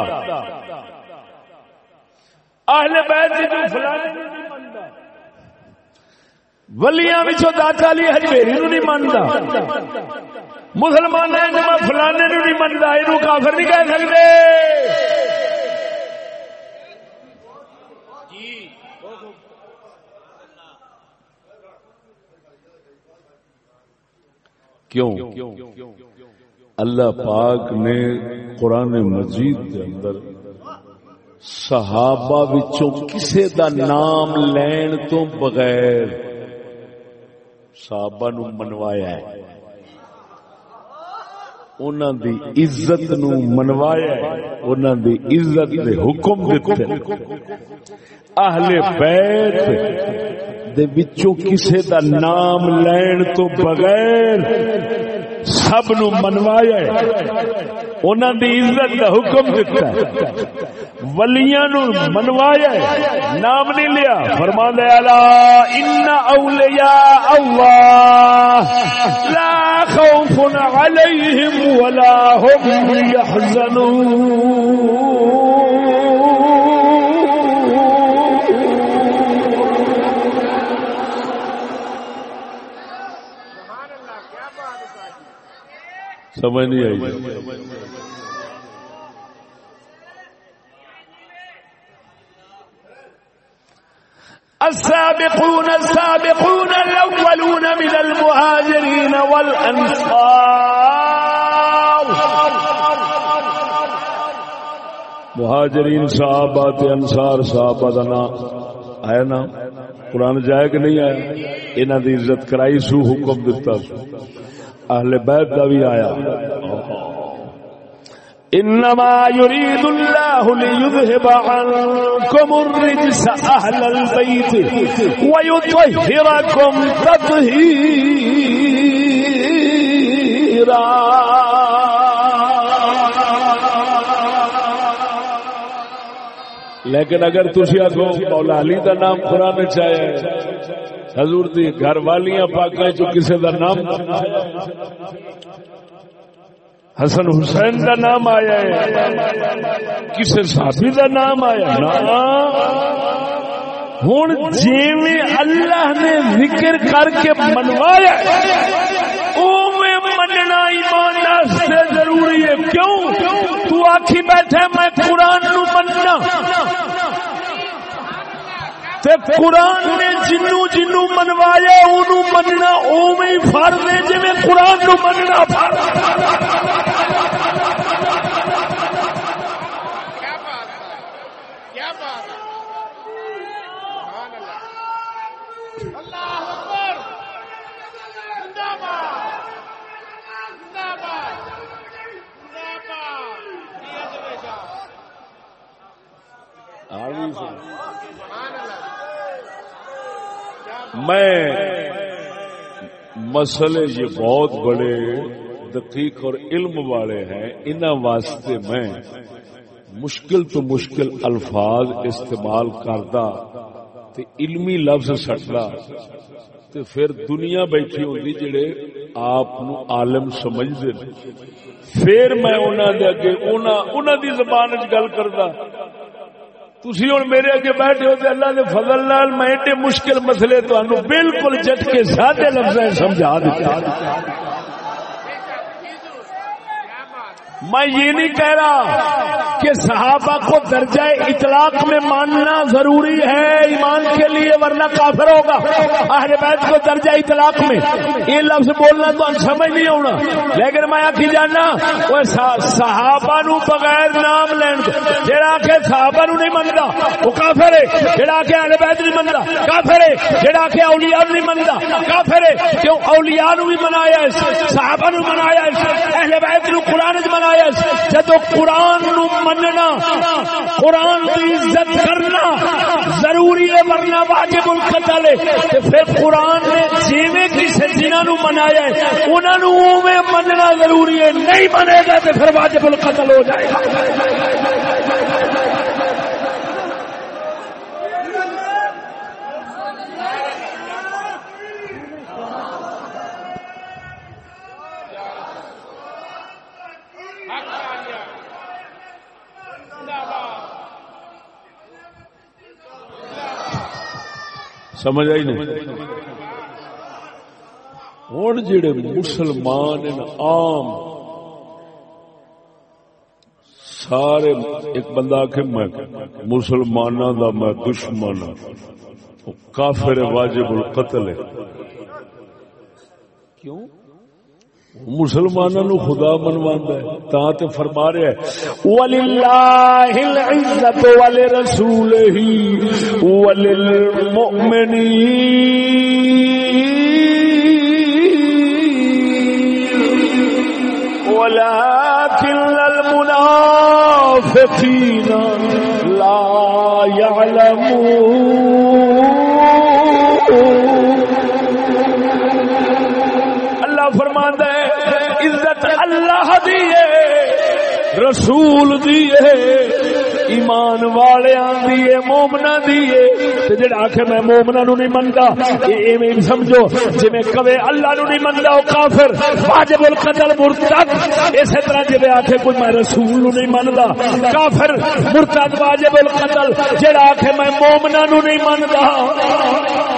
اہل بیت فلانے ولیاں وچوں داتا علی ہجویری نو نہیں منتا مسلمان ہے میں فلانے نو نہیں منتا یہ کافر نہیں کہہ سکدے جی، کیوں؟ اللہ پاک نے قرآن مجید کے اندر صحابہ وچوں کسے دا نام لین تو بغیر صحابہ نو منوایا ہے۔ انہاں دی عزت نو منوایا ہے۔ انہاں دی عزت دے حکم دیتے اہل بیت دے وچوں کسے دا نام لین تو بغیر سب نو منوایا انہوں دی عزت کا حکم دیتا ہے۔ ولیاں نو منوایا نام نہیں لیا۔ فرما دیا ان اولیاء اللہ لا خوف علیہم ولا هم يحزنون سمجھ نہیں آئی۔ السابقون السابقون الأولون من المهاجرين والأنصار. مہاجرین صحابہ تے انصار صحابہ دا نام آیا نا؟ قرآن جائے کہ نہیں آیا؟ انہاں دی عزت کرائی سو حکم دیتا سو۔ اہل بیت کا بھی آیا۔ انما يريد الله ليذهب عنكم الرجس اهل البيت ويطهركم تطهيرا لیکن اگر تھی آگو مولا علی کا نام قرآن چاہے حضور دی گھر والیاں پاکاں جو کسے دا نام حسن حسین دا نام آیا ہے؟ کسے صحابی دا نام آیا نا. ہوں جی اللہ نے ذکر کر کے منوایا مننا ایمان ضروری ہے۔ کیوں؟ تو آخی بیٹھے، میں قرآن نو مننا۔ تے قرآن نے جنو جنو منوایا انہوں مننا اوے فر دے جی قرآن نو مننا فر میں مسئلے یہ بہت بڑے دقیق اور علم والے ہیں ان واسطے میں مشکل تو مشکل الفاظ استعمال کرتا تے علمی لفظ سٹتا تے پھر دنیا بیٹھی ہوتی جڑے آپ عالم سمجھتے پھر میں انہوں دے اگے انہوں دی زبان گل کرتا تھی ہوں میرے اگے بیٹھے ہو اللہ کے فضل لال میں ایڈے مشکل مسئلے تو بالکل جٹ کے سادے لفظ سمجھا دیتا میں یہ نہیں کہہ رہا کہ صحابہ کو درجہ اطلاق میں ماننا ضروری ہے ایمان کے لیے، ورنہ کافر ہوگا۔ اہل بیت کو درجہ اطلاق میں۔ یہ لفظ بولنا تو ہم سمجھ نہیں ہونا لیکن میں آخی جانا، وہ صحابہ نو بغیر نام لین جڑا کہ صحابہ نو نہیں منتا وہ کافر ہے۔ جڑا کہ اہل بیت نہیں منتا کافر ہے۔ کہ اولیاء نہیں منتا کافر ہے۔ کیوں اولیاء نو بھی منایا صحابہ نو منایا اہل بیت نو قرآن منایا جدو قرآن نو مننا، قرآن دی عزت کرنا، ضروری ہے ورنہ واجب القتل ہے. پھر قرآن نے جیویں کسی جنہوں نو منایا ہے، انہاں نو اوویں مننا ضروری ہے، نہیں منے گا تے پھر واجب القتل ہو جائے گا۔ سمجھ آئی نہیں؟ ہوں جڑے مسلمان عام، سارے ایک بندہ آخ میں مسلمان دا میں دشمن ہاں۔ کافر واجب القتل ہے۔ کیوں؟ مسلمانوں نو خدا منواندا ہے، تا تے فرما رہا ہے۔ وللہ العزت ولرسولہ وللمؤمنین ولكن المنافقين لا يعلمون۔ اللہ دیے رسول دیے ایمان والیاں دیے مومنا دیے تے جڑا آکھے میں مومنا نو نہیں مندا ایویں سمجھو جویں کہے اللہ نو نہیں مندا، او کافر، واجب القتل مرتد۔ اسی طرح جویں آکھے کوئی میں رسول نو نہیں مندا، کافر، مرتد واجب القتل۔ جڑا آکھے میں مومنا نو نہیں مندا۔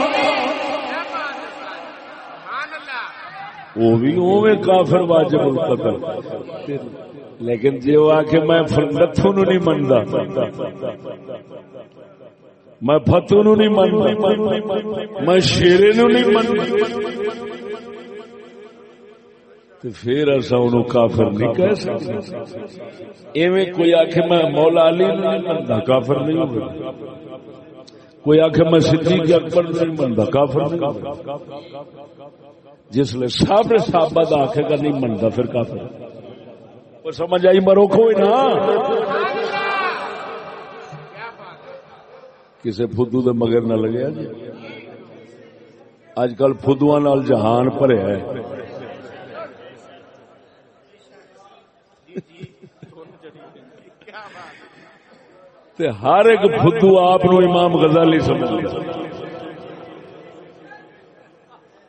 وہ بھی اوے کافر واجب القتل لیکن جی وہ آخ میں نتھو نو نہیں منتا میں فتو نو نہیں منتا میں شیرے نو نہیں منتا پھر اصا ان کافر نہیں کہہ سکتے۔ ایویں کوئی آخ میں مولا علی نہیں منتا کافر نہیں ہوگا کوئی آخ میں صدیق اکبر نہیں منتا کافر نہیں جس لیے سابر صحابہ دا آخے گا نہیں منتا پھر کافر۔ وہ سمجھ آئی مرو کوئی نا؟ کسے فدو دے مگر نہ لگے جی اج کل فدو نال جہان پرے ہے۔ تے ہر ایک فدو آپ امام غزالی سمجھ لیا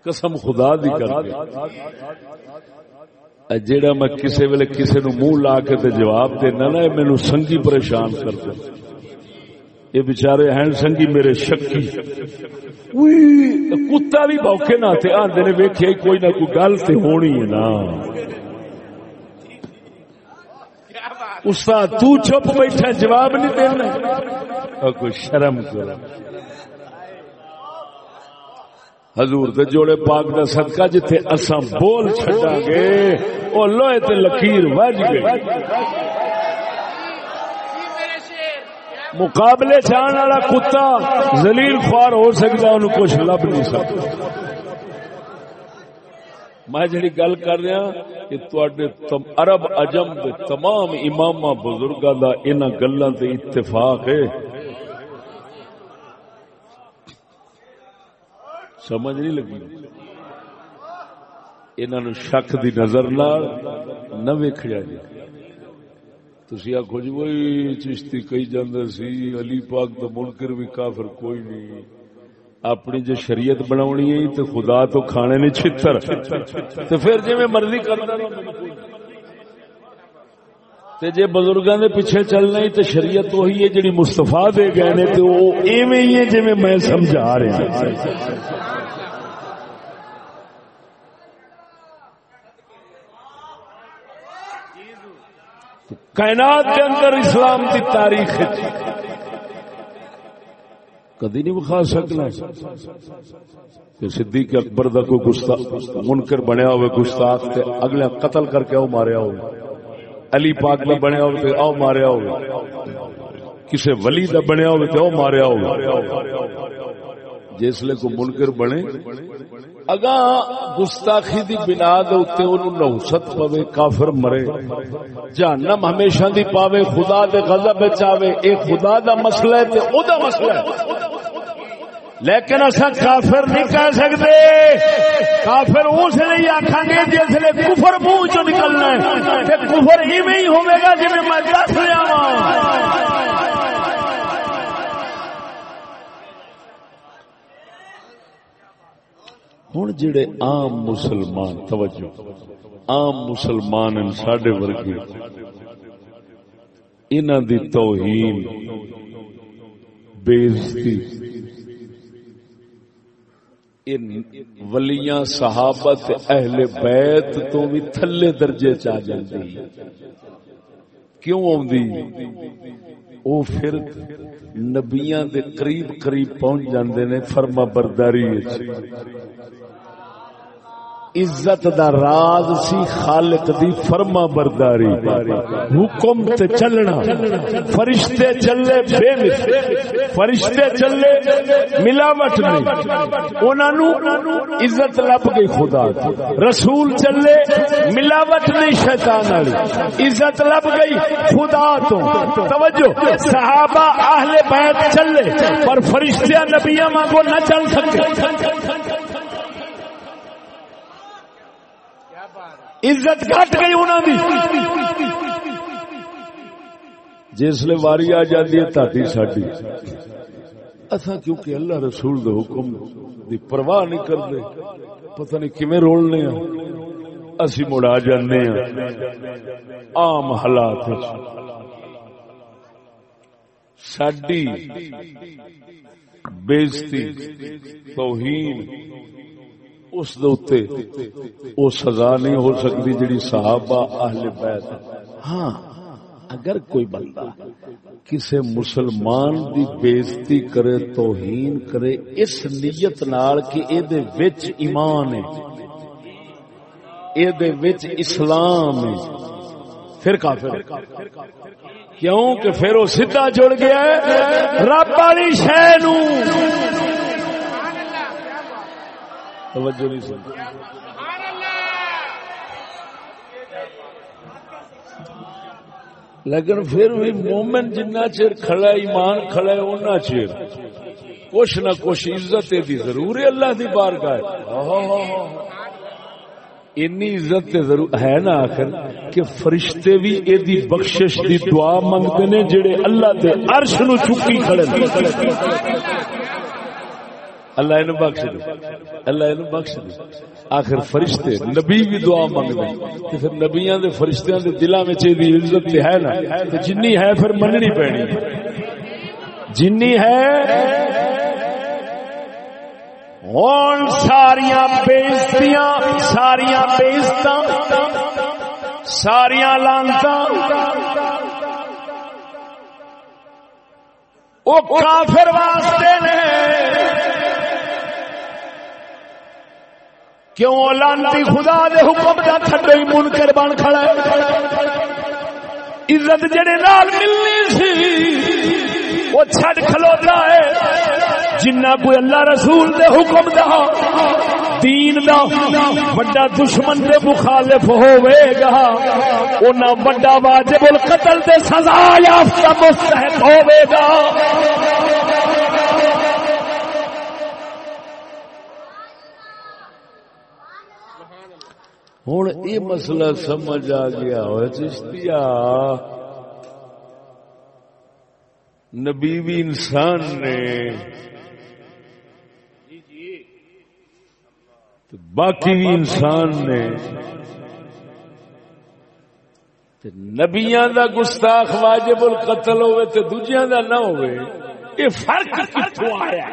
قسم خدا دی کر کے جیڑا میں کسی ویلے کسی نو منہ لا کے تے جواب دینا نا مینو سنگی پریشان کر دے۔ یہ بچارے ہیں سنگی میرے شکی۔ کتا بھی بوکے نہ تھے۔ آدھے نے ویکھے کوئی نہ کوئی گل تے ہونی ہے نا۔ استاد، تو چپ بیٹھا، جواب نہیں دینا۔ کوئی شرم کرو حضور دے جوڑے پاک دا صدقہ جتھے اساں بول چھڈا گے او لوہے تے لکیر وج گئے۔ مقابلے جان والا کتا ذلیل خوار ہو سکتا، انہوں کچھ لب نہیں سکتا۔ میں جڑی گل کر رہا کہ تواڈے عرب عجم دے تمام امام بزرگاں دا انہاں گلاں تے اتفاق ہے۔ سمجھ نہیں لگی۔ انہوں شک دی نظر نہ ویکیا جی تھی آخو جی وہی چشتی کئی جانا سی، علی پاک تو منکر بھی کافر کوئی نہیں۔ اپنی جو شریعت بنا تو خدا تو کھانے نہیں چھتر۔ تو پھر جی میں مرضی کرنا تے جے بزرگاں دے پیچھے چلنا ہی تے شریعت وہی ہے جڑی مصطفی دے گئے نے، تے او ایویں ہی ہے جویں میں سمجھا رہا کائنات کے اندر اسلام کی تاریخ جی۔ کدی نہیں بخا سکنا۔ کہ صدیق اکبر دا کوئی گستاخ منکر بنیا ہوئے گستاخ تے اگلے قتل کر کے او ماریا ہوئے۔ علی پاک میں بنیا ہوئے تے او ماریا ہوئے۔ کسے ولی دا بنیا ہوئے تے او ماریا ہوئے۔ جس لیے کو منکر بنے اگا گستاخی دی بنا دے اوتے اونوں نوست پوے، کافر مرے۔ جہنم ہمیشہ دی پاوے، خدا دے غضب وچ آوے۔ اے خدا دا مسئلہ ہے تے او دا مسئلہ ہے۔ لیکن اسا کافر نہیں کہہ سکتے۔ کافر اس لیے آکھاں گے جس لے کفر منہ چوں نکلنا ہے۔ کفر ایویں ہی ہوے گا جی جویں میں دس لیا ہاں۔ ہوں جڑے عام مسلمان، توجہ، عام مسلمان ہیں سڈے ورگے۔ انہوں دی توہین بےزتی ولیاں صحابت اہل بیت تو بھی تھلے درجے چ آ جاتی کیوں آدھی وہ پھر نبیاں دے قریب قریب پہنچ جاندے نے فرما برداری عزت دا راز سی خالق دی فرما برداری. حکم تے چلنا. فرشتے چلے بے مثل فرشتے چلے ملاوٹ نہیں. انہاں نو عزت لب گئی خدا دی. رسول چلے ملاوٹ نہیں شیطان والی. عزت لب گئی خدا تو. توجہ. صحابہ اہل بیت چلے، پر فرشتے نبیاں مانگو نہ چل سکے. عزت گٹ گئی انہوں دی۔ جسل واری آ جاتی ہے تاتی ساڈی۔ اصا کیونکہ اللہ رسول دے حکم دی پرواہ نہیں کرتے، پتہ نہیں کیویں رولنے ہیں اسی مڑ آ جانے ہیں عام حالات ساڈی بےزتی، توہین اس دوتے او سزا نہیں ہو سکتی جڑی صحابہ اہل بیت ہاں اگر کوئی بندہ کسی مسلمان دی بےزتی کرے، توہین کرے، اس نیت نال کہ اے دے وچ ایمان ہے، اے دے وچ اسلام ہے، پھر کافر کیوں؟ کہ پھر وہ سیدھا جڑ گیا ہے، رب والی شے نو۔ توجہ نہیں سن۔ لیکن پھر بھی مومن جنہ چیر کھڑا ایمان کھڑا ہے اُنہ چیر۔ کچھ نہ کچھ عزت دی ضرور ہے اللہ دی بار کا اینی عزت ضرور ہے نا آخر کہ فرشتے بھی اے دی بخشش دی دعا منگتے نے جڑے اللہ دے عرش نو چکی کھڑے اللہ اینو بخش دے۔ اللہ اینو بخش دے۔ آخر فرشتے، نبی بھی دعا مانگ دے تے پھر نبیاں دے فرشتیاں دے دلاں وچ دی عزت تے ہے نا۔ تے جنی ہے پھر مننی پینی۔ جنی ہے ہون ساریاں بےزتیاں ساریاں بےزتاں ساریاں لانتاں۔ او کافر واسطے نے۔ کیوں لانتی خدا دے حکم دا تھڈے ہی منکر بن کھڑا ہے؟ عزت جڑے نال ملنی سی، وہ چھڈ کھلوتا ہے۔ جنہ کوئی اللہ رسول دے حکم دا، دین دا بڑا دشمن دے مخالف ہوے گا۔ اونا بڑا واجب القتل دے سزا یافتہ مستحق ہوے گا۔ ہوں یہ مسئلہ سمجھ آ گیا ہو چشتیا نبی بھی انسان نے باقی بھی انسان نے نبیاں دا گستاخ واجب القتل ہوئے تے دوجیاں دا نہ ہوئے یہ فرق کتوں آیا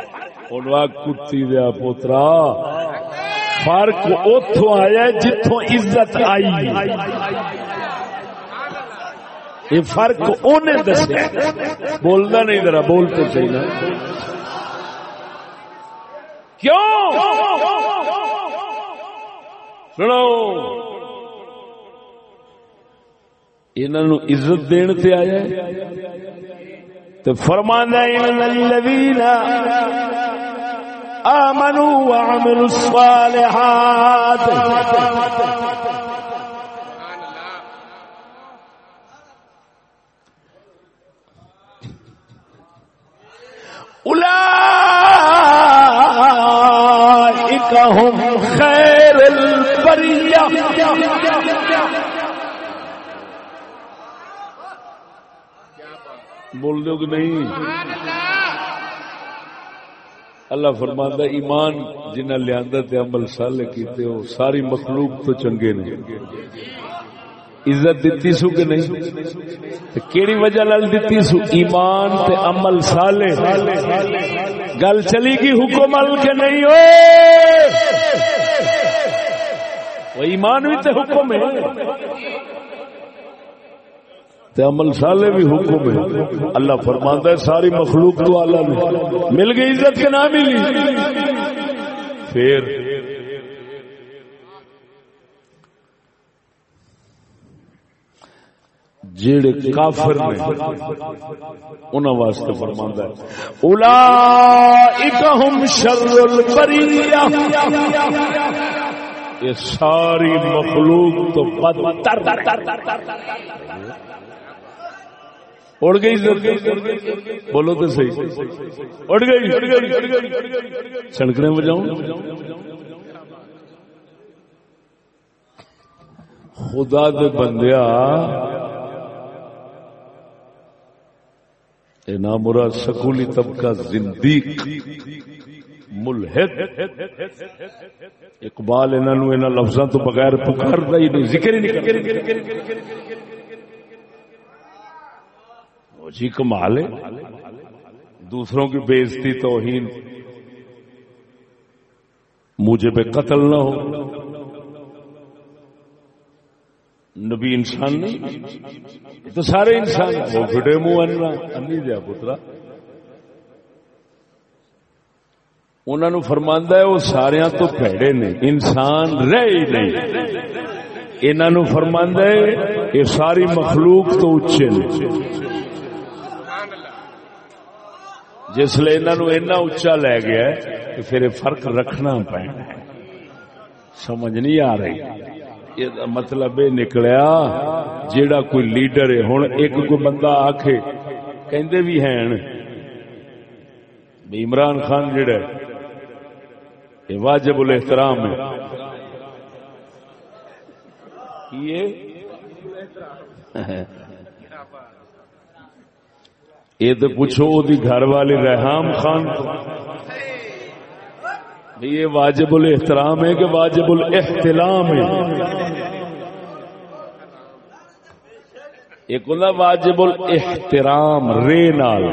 ہوں کتی دیا پوترا فرق اتو آیا جتوں عزت آئی۔ یہ فرق انہیں دسیا بولنا نہیں ذرا بولتے چاہیے کیوں؟ سنو۔ انہوں عزت دین تے آیا تو فرمانا الذین آمنوا وعملوا الصالحات. أولئك هم خير البرية. بول دو کہ نہیں؟ اللہ فرماندہ ایمان جنہ لیا عمل سال کیتے ہو، ساری مخلوق تو چنگے نے۔ عزت دیتی سو کہ نہیں؟ کیڑی وجہ لال دیتی سو؟ ایمان تے عمل سالے گل چلی گی حکم ال کے نہیں ہو؟ وہ ایمان بھی تے حکم ہے۔ تے عمل سالے بھی حکم ہے۔ اللہ فرماتا ہے ساری مخلوق تو اعلی نے مل گئی عزت کے نہ ملی پھر جیڑے کافر نے انہاں واسطے فرماندا ہے۔ اولائک ہم شر البریہ۔ یہ ساری مخلوق تو بدتر۔ اڑ گئی بولو تو صحیح۔ اڑ گئی۔ سڑکنے بجاؤں۔ خدا دے بندیا۔ مراد سکولی طبقہ زندیق۔ ملحد۔ اقبال انہوں نے لفظوں تو بغیر پکارتا ہی نہیں۔ ذکر ہی نہیں۔ جی کمال ہے۔ دوسروں کی بےزتی توہین۔ مجھے پہ قتل نہ ہو۔ نبی انسان نہیں۔ تو سارے انسان وہ گڈے منہ انی دیا پترا۔ انہوں فرماندہ ہے وہ سارا تو پیڑے نے۔ انسان رہے ہی نہیں۔ انہوں فرماندہ ہے یہ ساری مخلوق تو اچے نے۔ جس لیے انہوں اینا اچا لے گیا کہ پھر فرق رکھنا پینا سمجھ نہیں آ رہی۔ یہ مطلب یہ نکلیا جیڑا کوئی لیڈر ہے۔ ہوں ایک کوئی بندہ آخ کہ بھی ہیں۔ عمران خان جڑا یہ واجب الاحترام ہے۔ یہ یہ تو پوچھو دی گھر والی رحام خان یہ واجب الاحترام ہے کہ واجب الاحتلام ہے؟ ایک ہوں واجب الاحترام رے نال۔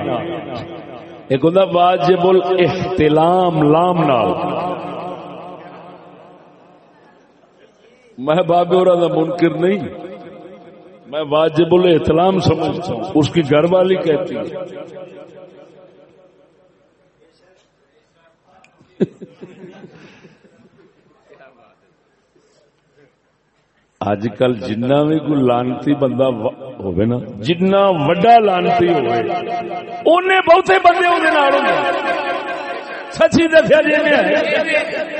ایک ہوں واجب الاحتلام لام نال۔ میں بابے اور منکر نہیں۔ میں واجب الاحتلام سمجھتا ہوں۔ اس کی گھر والی کہتی ہے۔ اج کل جنہ بھی کوئی لانتی بندہ ہوئے نا، جنہ وڈا لانتی ہوئے انہیں بہتے بندے وہ سچی دسیا جی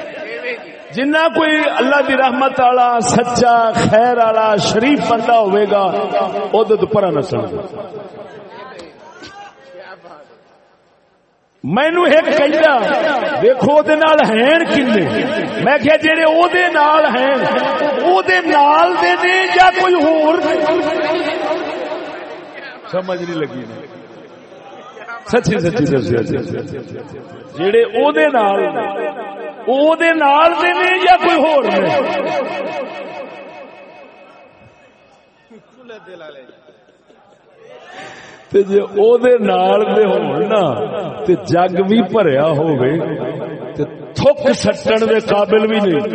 جنہ کوئی اللہ دی رحمت والا، سچا خیر والا شریف بندہ ہوئے گا وہ تو پرا نہ نسل مینو ایک کہا دیکھو ہیں کنے۔ میں کیا جڑے او نال ہیں، او دے نال دے نے یا کوئی ہور؟ سمجھ نہیں لگی۔ سچی سچی دسیا جی۔ جڑے او نال او دے نال دے نے یا کوئی ہور نے تے جے او دے نال دے ہون نا تے جگ بھی بھریا ہوے تے تھک سٹن دے قابل بھی نہیں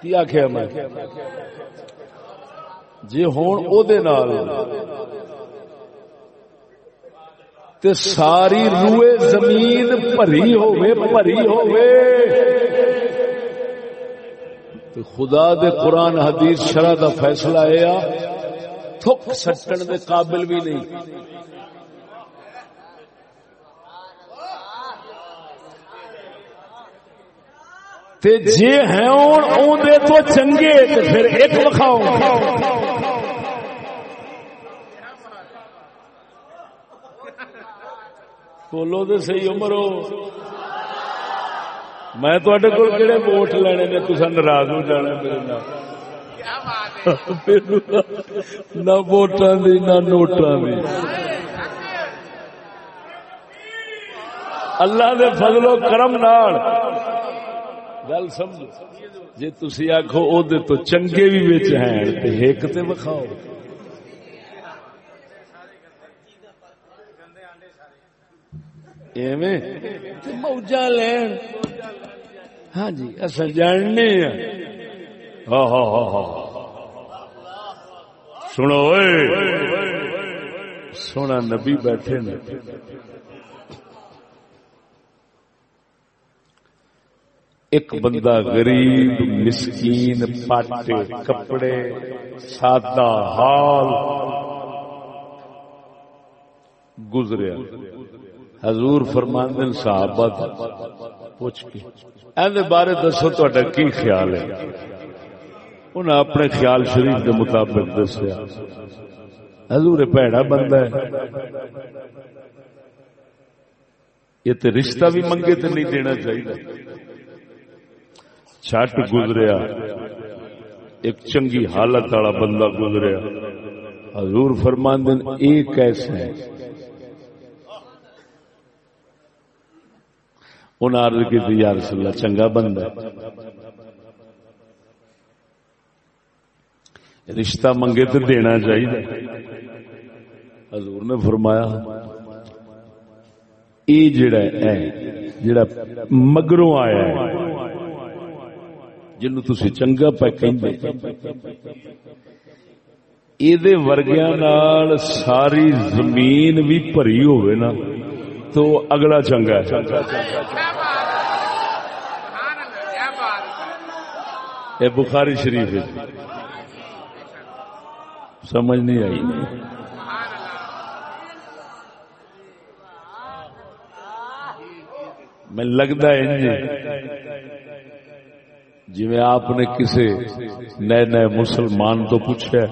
کی آخیا میں جی ہون او دے نال تے ساری روئے زمین بھری ہوے بھری ہوے تو خدا دے قرآن حدیث شرح دا فیصلہ ہے تھک سٹن دے قابل بھی نہیں۔ تے جے ہیں اون اون دے تو چنگے، تے پھر ایک وکھاؤ۔ بولو تو صحیح عمرو میں تھوڑے کو کہڑے ووٹ لینے نے تصا ناراض ہو جانا میرے نہ ووٹان دی نہ نوٹان دی اللہ دے فضل و کرم نال گل سمجھ جی تھی آخو او دے تو چنگے بھی بچ ہیں تے ایک تے بکھاؤ ایویں؟ موجا لین۔ ہاں جی جاننے ہاں ہاں ہاں ہاں سنو سونا نبی بیٹھے نے۔ ایک بندہ غریب مسکین پاٹے کپڑے سادہ حال گزریا۔ حضور فرماندن صحابہ پوچھ کے۔ ایسے بارے دسو تا کی خیال ہے؟ انہیں اپنے خیال شریف کے مطابق دسیا۔ حضور پیڑا بندہ ہے۔ یہ تو رشتہ بھی منگے تو نہیں دینا چاہیے۔ چھٹ گزریا۔ ایک چنگی حالت والا بندہ گزریا۔ حضور فرمان دن ایک کیسے ہے انہیں عرض کی تھی یا رسول اللہ، چنگا بندہ رشتہ منگے تو دینا چاہیے حضور نے فرمایا یہ جڑا ہے، جڑا مگروں آیا ہے جنو تھی چنگا پہ یہ ورگیا نال ساری زمین بھی پری ہوئے نا۔ تو اگلا چنگا ہے۔ یہ بخاری شریف ہے۔ سمجھ نہیں آئی۔ میں لگتا ہے جی آپ نے کسی نئے نئے مسلمان تو پوچھا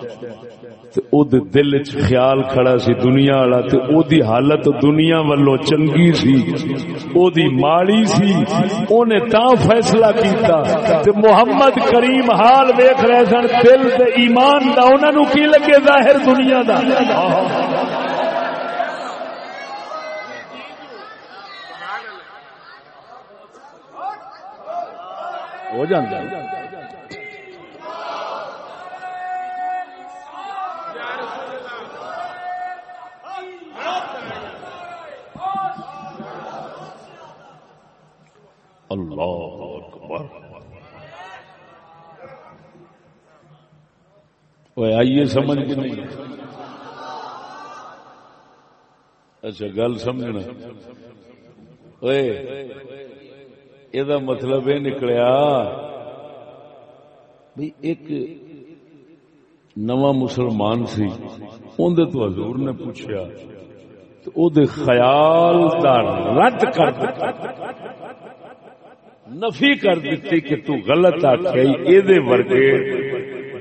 او دے دل چ خیال کھڑا سی دنیا والا، تے او دی حالت دنیا والو چنگی سی، او دی ماڑی سی اونے تا فیصلہ کیتا تے محمد کریم حال دیکھ رہے سن، دل تے ایمان دا، انہاں نو کی لگے ظاہر دنیا دا؟ ہو جاندہ اللہ اکبر۔ وہ آئیے سمجھ کے نہیں۔ اچھا گل سمجھنا۔ یہ مطلب یہ نکلیا بھی ایک نواں مسلمان سی اندر تو حضور نے پوچھا تو او دے خیال دا رد کر نفی کر دیتی کہ تو غلط آخیا یہ ورگے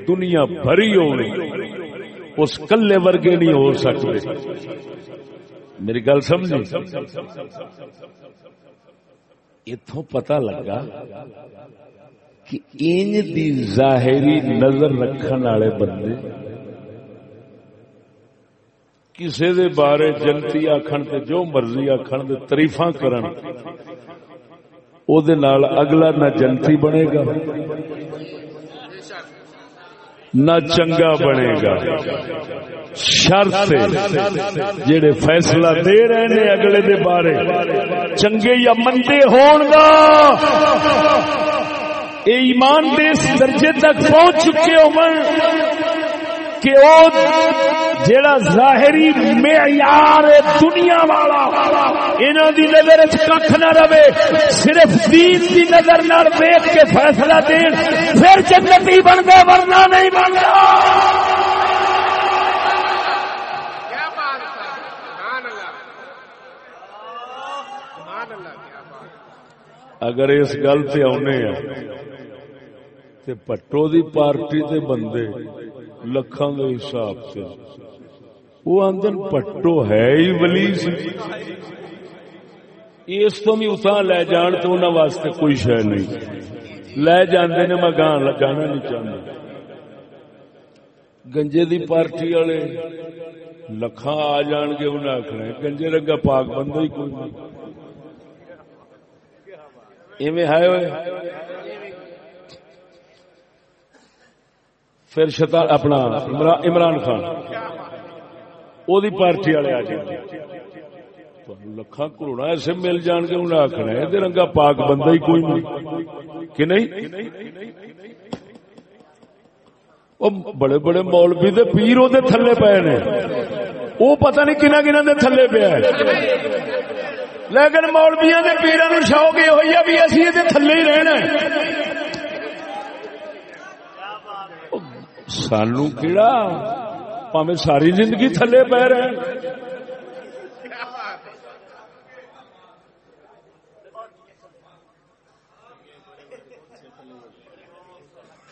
دنیا بھری ہونی اس کلے ورگے نہیں ہو سکتے میری گل سمجھی اتوں پتہ لگا کہ ان دی ظاہری نظر رکھن والے بندے کسی دے بارے جنتی آخر جو مرضی آخر تریفا کرن، او دے نال اگلا نہ جنتی بنے گا۔ نہ چنگا بنے گا۔ شرط جڑے فیصلہ دے رہے نے اگلے دے بارے، چنگے یا مندے ہون گا۔ اے ایمان دے اس درجے تک پہنچ چکے ہو کہ او جیڑا ظاہری معیار دنیا والا انہاں دی نظر وچ ککھ نہ رہے صرف دین دی نظر نال دیکھ کے فیصلہ دین پھر جنتی بن گئے ورنہ نہیں بن اگر اس گل سے آنے پٹو دی پارٹی تے بندے لکھان دے حساب سے۔ وہ آدھن پٹو ہے ہی ولی اس تو بھی اتنا لے جان تو انہوں واسطے کوئی شہ نہیں۔ لے جاندے نے میں گان جانا نہیں چاہتا گنجے دی پارٹی والے لکھاں آ جان گے انہیں آخنا گنجے رنگا پاک بندہ ہی کوئی نہیں۔ ایویں ہے ہوئے۔ پھر شتا اپنا عمران خان۔ وہ پارٹی والے آ جائیں لکھا کروڑا ایسے مل جان کے انہیں آخنا ہے رنگا پاک بندہ ہی کوئی نہیں کہ نہیں بڑے بڑے مولوی دے پیر وہ تھلے پے نے وہ پتہ نہیں کنا کنا دے تھلے پیا لیکن مولبیا کے پیروں شوق یہ ہوئی ہے بھی اسی یہ تھلے ہی رہنا سانو کیڑا پاوے ساری زندگی تھلے پہ رہے۔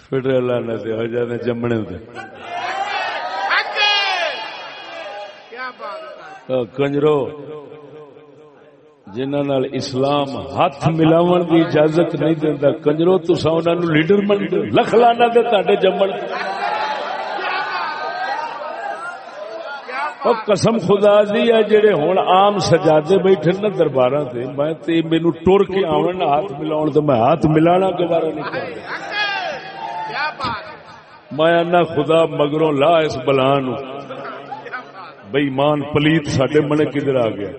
فٹر اللہ نے ہو جاتے جمنے کنجرو جنہ اسلام ہاتھ ملاو کی اجازت نہیں دینا کنجرو تسا انہوں لیڈر من لکھ لانا دے تے جمن۔ اور قسم خدا دی ہے جڑے ہوں عام سجادے بیٹھے نا دربار سے میں مینو ٹر کے آن ہاتھ ملاؤ تو میں ہاتھ ملانا گوارا نہیں کرتا میں خدا مگروں لا اس بلا نو بئی مان پلیت سڈے منے کدھر آ گیا؟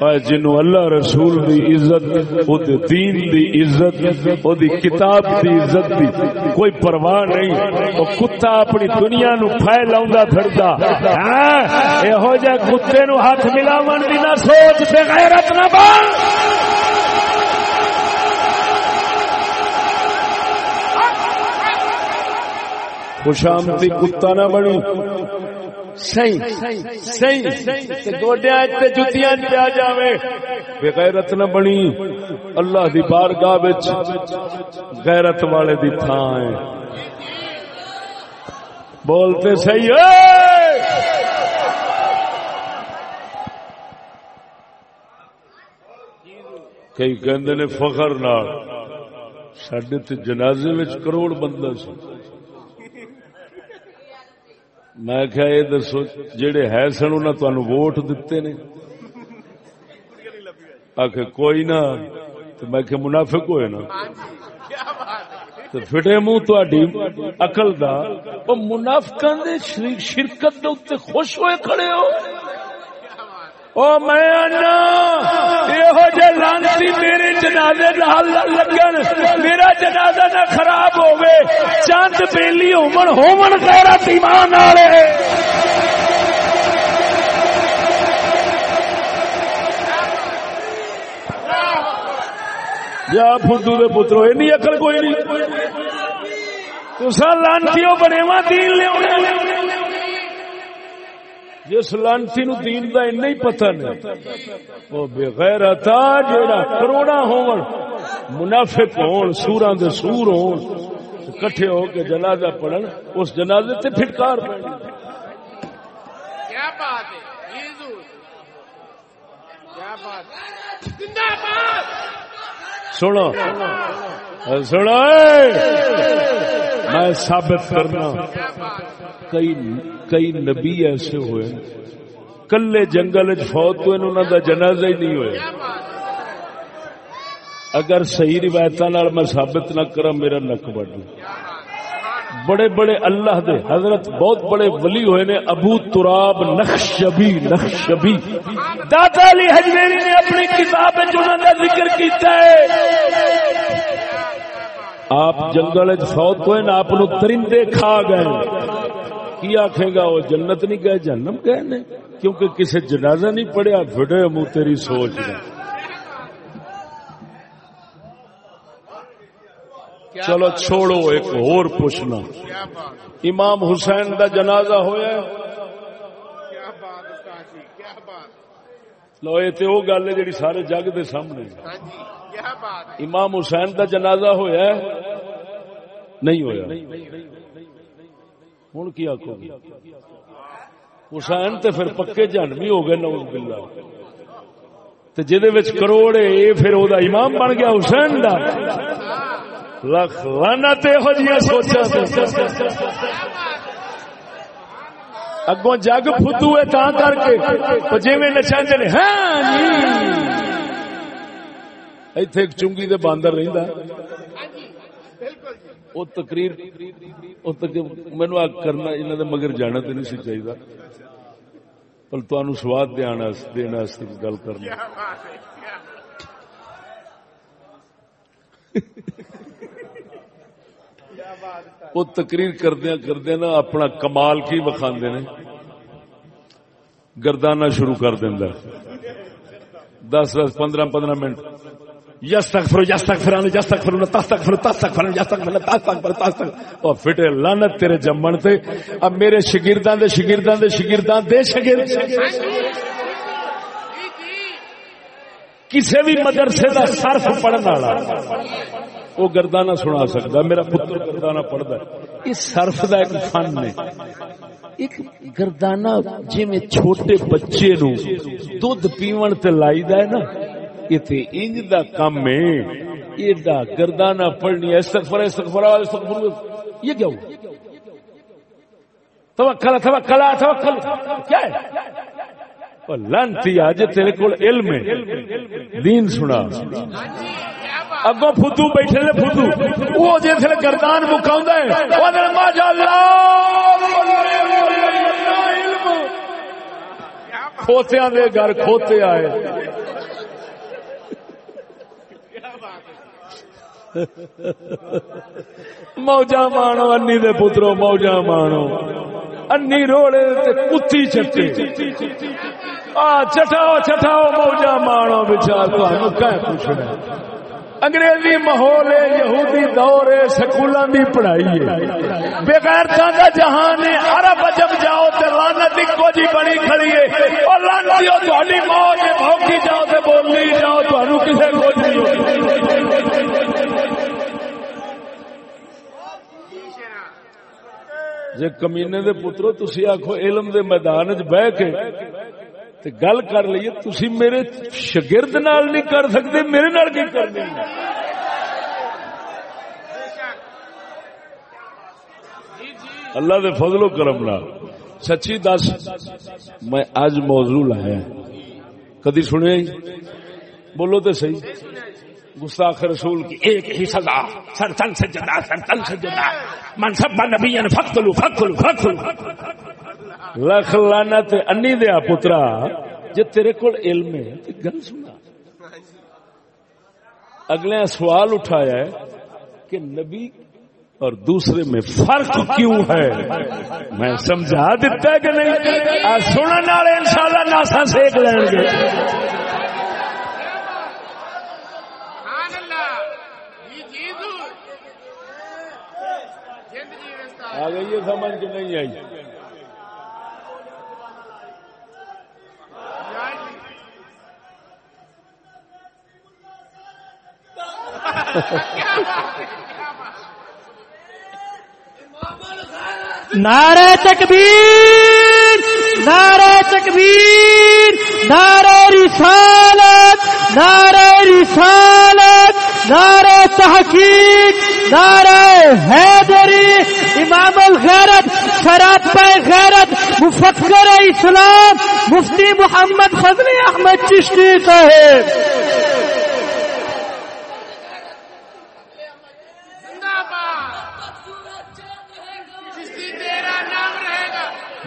جنو اللہ رسول دی عزت او دے دین دی عزت او دی کتاب دی عزت دی کوئی پرواہ نہیں۔ او کتا اپنی دنیا نو پھیلاوندا پھردا۔ ہاں اے ہو جا کتے نو ہاتھ ملاون دی نہ سوچ تے غیرت نہ بن۔ خوش آمدی کتا نہ بنی پیا نہ بنی، اللہ دی بارگاہ غیرت والے دی تھان ہے۔ بولتے صحیح کئی کہندے نے فخر نال سڈے جنازے کروڑ بندہ سی۔ میں کیا یہ دسو جہے ہے سن انہوں ووٹ دیتے نے آخ کوئی نہ میں کہ منافق ہوئے نا فٹے منہ تھی اقل دا منافق شرکت خوش ہوئے کھڑے ہو لانسی میرے جنازے لگن، میرا جنازہ نہ خراب ہوئے چند بیلی ہومن ہومن تیرا ایمان والے۔ جا فدو دے پترو، اینی اکل کوئی نہیں۔ تسا لانسی بنے وا دین لیا جس لانسی نو دین دا نہیں پتہ نہیں وہ بغیر تا جیڑا کروڑا ہون منافق ہون سوراں دے سور ہون کٹھے ہو کے جنازہ پڑھن اس جنازے تے پھٹکار پڑھن۔ کیا بات ہے؟ کیا بات زندہ باد سنو۔ سنو۔ میں ثابت کرنا کئی کئی نبی ایسے ہوئے کلے جنگل فوت ہوئے انہوں دا جنازہ ہی نہیں ہوئے۔ اگر صحیح روایت میں ثابت نہ کرا میرا نک بڑھ۔ بڑے بڑے اللہ دے حضرت، بہت بڑے ولی ہوئے نے، ابو تراب نقشبی نقشبی دادا علی حجمیری نے اپنی کتاب ذکر کیتا ہے آپ جنگل فوت ہوئے نا، آپ ترندے کھا گئے۔ کی آخے گا؟ وہ جنت نہیں گئے جنم گئے نے۔ کیونکہ کسی جنازہ نہیں پڑیا فٹے منہ تیری سوچ نے چلو چھوڑو، ایک اور پوچھنا۔ امام حسین دا جنازہ ہویا لو، یہ تو وہ گل ہے جی سارے جگ دے سامنے۔ امام حسین دا جنازہ ہویا ہے؟ نہیں ہویا۔ ہوں کی آخو گی حسین تے پھر پکے جن بھی ہو گئے نوز بلا جہد کروڑ ہے پھر وہ امام بن گیا حسین دا۔ لکھ لانا جی سوچا اگوں جگ فتو ہے تا کر کے جی میں نچا چلے ہاں جی۔ ایتھے ایک چنگی دے باندر رہندا وہ تقریر مینو کرنا انہوں نے مگر جانا تو نہیں سی چاہیے پر تمہیں سواد دینا گل کرنا وہ تقریر کردیا کردیا نا اپنا کمال کی وکھا نے۔ گردانا شروع کر دینا دس دس پندرہ پندرہ منٹ۔ یس تک فرو یس تک فرو یس تک فرو فٹے لانت تیرے جمن تے۔ اب میرے شگرداں دے شگرداں دے شگرداں دے شگرد۔ کسی بھی مدرسے دا صرف پڑھن والا وہ گردانہ سنا سکتا میرا پتر گردانہ پڑھتا ہے۔ اس صرف دا ایک فن ہے۔ ایک گردانہ جی میں چھوٹے بچے نو دودھ پیون تے لائی دا ہے نا۔ یہ تے انج دا کم ہے یہ دا گردانہ پڑھنی استغفر استغفر استغفر یہ کیا ہوا توکل توکل توکل کیا ہے لانتی آج تیرے کول علم ہے دین سنا اگو فدو بیٹھے نے فدو وہ جس گردان مکاؤں کھوتیا دے گھر کھوتے آئے موجا مانو انی دے پترو موجا مانو انی روڑے تے کتی چٹے آ چٹاؤ چٹاؤ موجا مانو بچار تو پوچھنا انگریزی ماحول ہے یہودی دور ہے سکولوں کی پڑھائی ہے بغیر کا جہان ہے عرب جب جاؤ تو لانت ایکو جی بنی کھڑی ہے اور لانتی تھوڑی موج بھوکی جاؤ تو بولنی جاؤ تو کسی کو جی کمینے دے پترو تھی آخو علم دے میدان چ بہ کے تے گل کر لیے تسی میرے شگرد نال نہیں کر سکتے میرے نال کی کر دیں اللہ دے فضل و کرم نال سچی دس میں اج موضوع لایا کدی سنیا بولو تو صحیح گستاخ رسول کی ایک ہی سزا، سر تن سجدہ سر تن سجدہ من سب نبی فقتلو فقتلو فقتلو لکھ لانا تے انی دیا پترا جی تیرے کو علم ہے تو گل سنا۔ اگلے سوال اٹھایا ہے کہ نبی اور دوسرے میں فرق کیوں ہے؟ میں سمجھا دیتا ہے کہ نہیں؟ سننے والے ان شاء اللہ ناسا سیک لین گے آ گئی ہے سمجھ کے نہیں آئی۔ نعرہ تکبیر نعرہ تکبیر، نعرہ رسالت نعرہ رسالت، نعرہ تحقیق، نعرہ حیدری، امام الغیرت شراب پہ غیرت، مفکر اسلام، مفتی محمد فضل احمد چشتی صاحب۔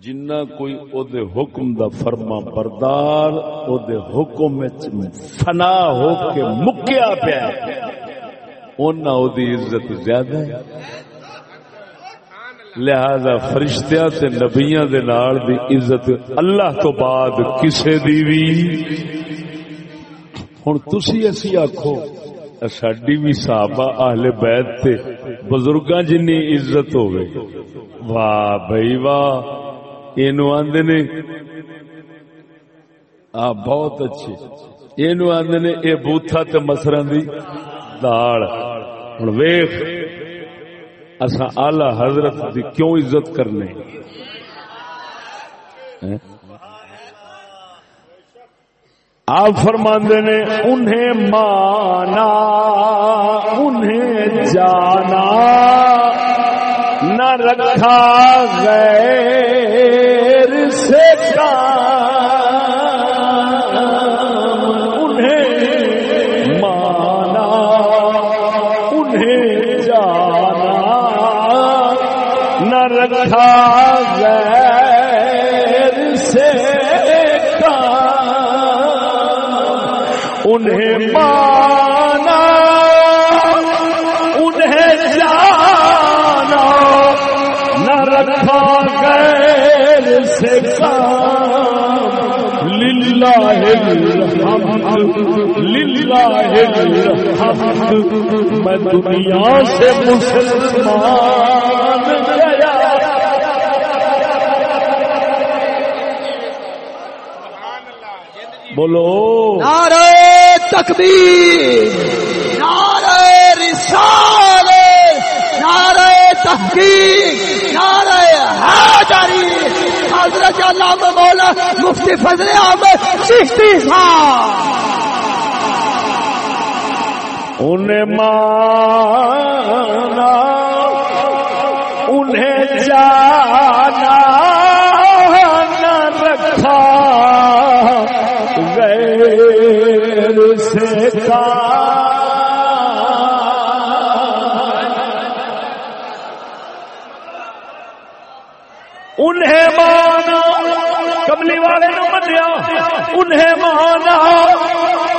جنہ کوئی او دے حکم دا فرما بردار، او دے حکم فنا ہو کے مکیا پیا اونا او دی عزت زیادہ ہے۔ لہذا فرشتیاں تے نبیاں دے نال دی عزت اللہ تو بعد کسے دی وی۔ ہن تسی اسی آکھو ساڈی بھی صحابہ اہل بیت تے بزرگاں جنی عزت ہوے واہ بھائی واہ۔ یہ آدھے نے، آ، بہت اچھے یہ آدھے نے یہ بوتھا تے مسر دی دال ہوں ویخ اصا آلہ حضرت دی کیوں عزت کرنے۔ آپ فرماندے نے، انہیں مانا، انہیں جانا۔ نہ رکھا غیر۔ سے میں دنیا سے مسلمان گیا بولو۔ نعرہ تکبیر، نعرہ رسالت، نعرہ تحقیق، نعرہ حیدری حضرت علامہ مولا مفتی فضل احمد چشتی صاحب انہیں مانا انہیں جانا نہ رکھا غیر سے انہیں مانا کملی والے انہیں مانا،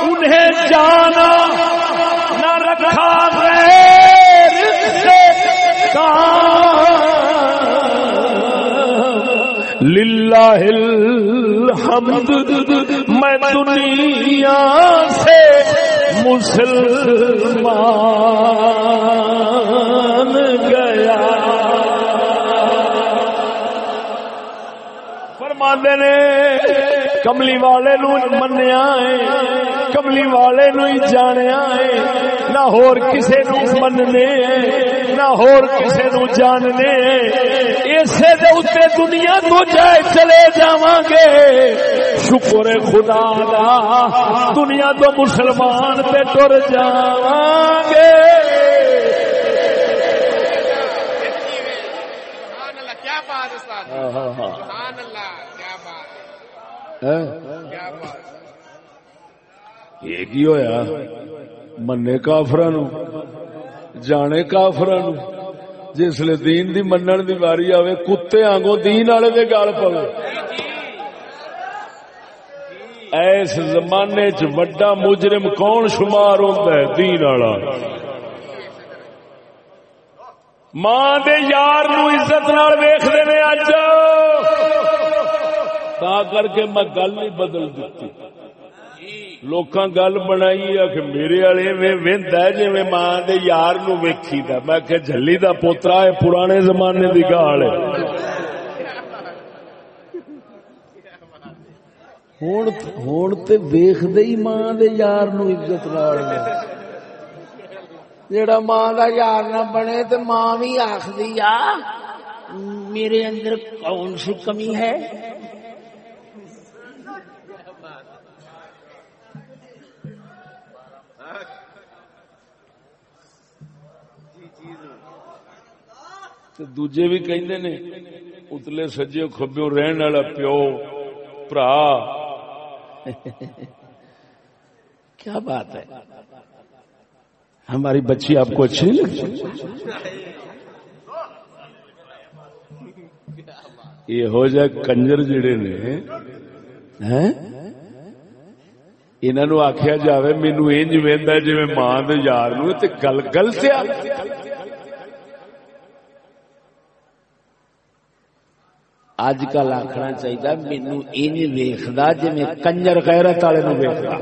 انہیں جانا، نہ رکھا غیر سے للہ الحمد، میں دنیا سے مسلمان گیا۔ فرماندے نے کملی والے نو منیا ہے کملی والے نو ہی جانیا ہے نہ ہور کسے نو مننے نہ ہور کسے نو جاننے اسے دے اوتے دنیا تو جائے چلے جاواں گے شکر خدا دا دنیا تو مسلمان تے ٹر جاواں گے سبحان اللہ کیا بات ہے استاد سبحان اللہ کیا بات ہے کیا بات ہے یہ کی ہویا? منے کافراں نو جانے کافراں نو جسلے دین دی منن دی واری آوے، کتے آنگو دین والے دے گل پوے ایس زمانے چ وڈا مجرم کون شمار ہوندا ہے؟ دین والا ماں دے یار نو عزت نال ویکھدے نے اج۔ تا کر کے میں گل نہیں بدل دیتی۔ لوکاں گل بنائی ہے کہ میرے والے میں ویندا ہے جویں ماں دے یار نو ویکھیدا میں کہ جھلی دا پوترا ہے، پرانے زمانے دی گال ہے۔ ہن ہن تے ویکھدے ہی ماں دے یار نو عزت نال۔ نے جڑا ماں دا یار نہ بنے تے ماں بھی آخدی، آ، میرے اندر کون سی کمی ہے؟ تے دوجے بھی کہندے نے اتلے سجے کھبیوں رہن والا پیو برا کیا بات ہے ہماری بچی آپ کو اچھی نہیں لگتی یہ ہو جائے کنجر جڑے نے انہوں آخیا جاوے مینو انج وہدا جی ماں یار نو تے گل گلت آ اج کل آخنا چاہیے مینو این ویخدا جی میں کنجر غیرت والے نو ویخدا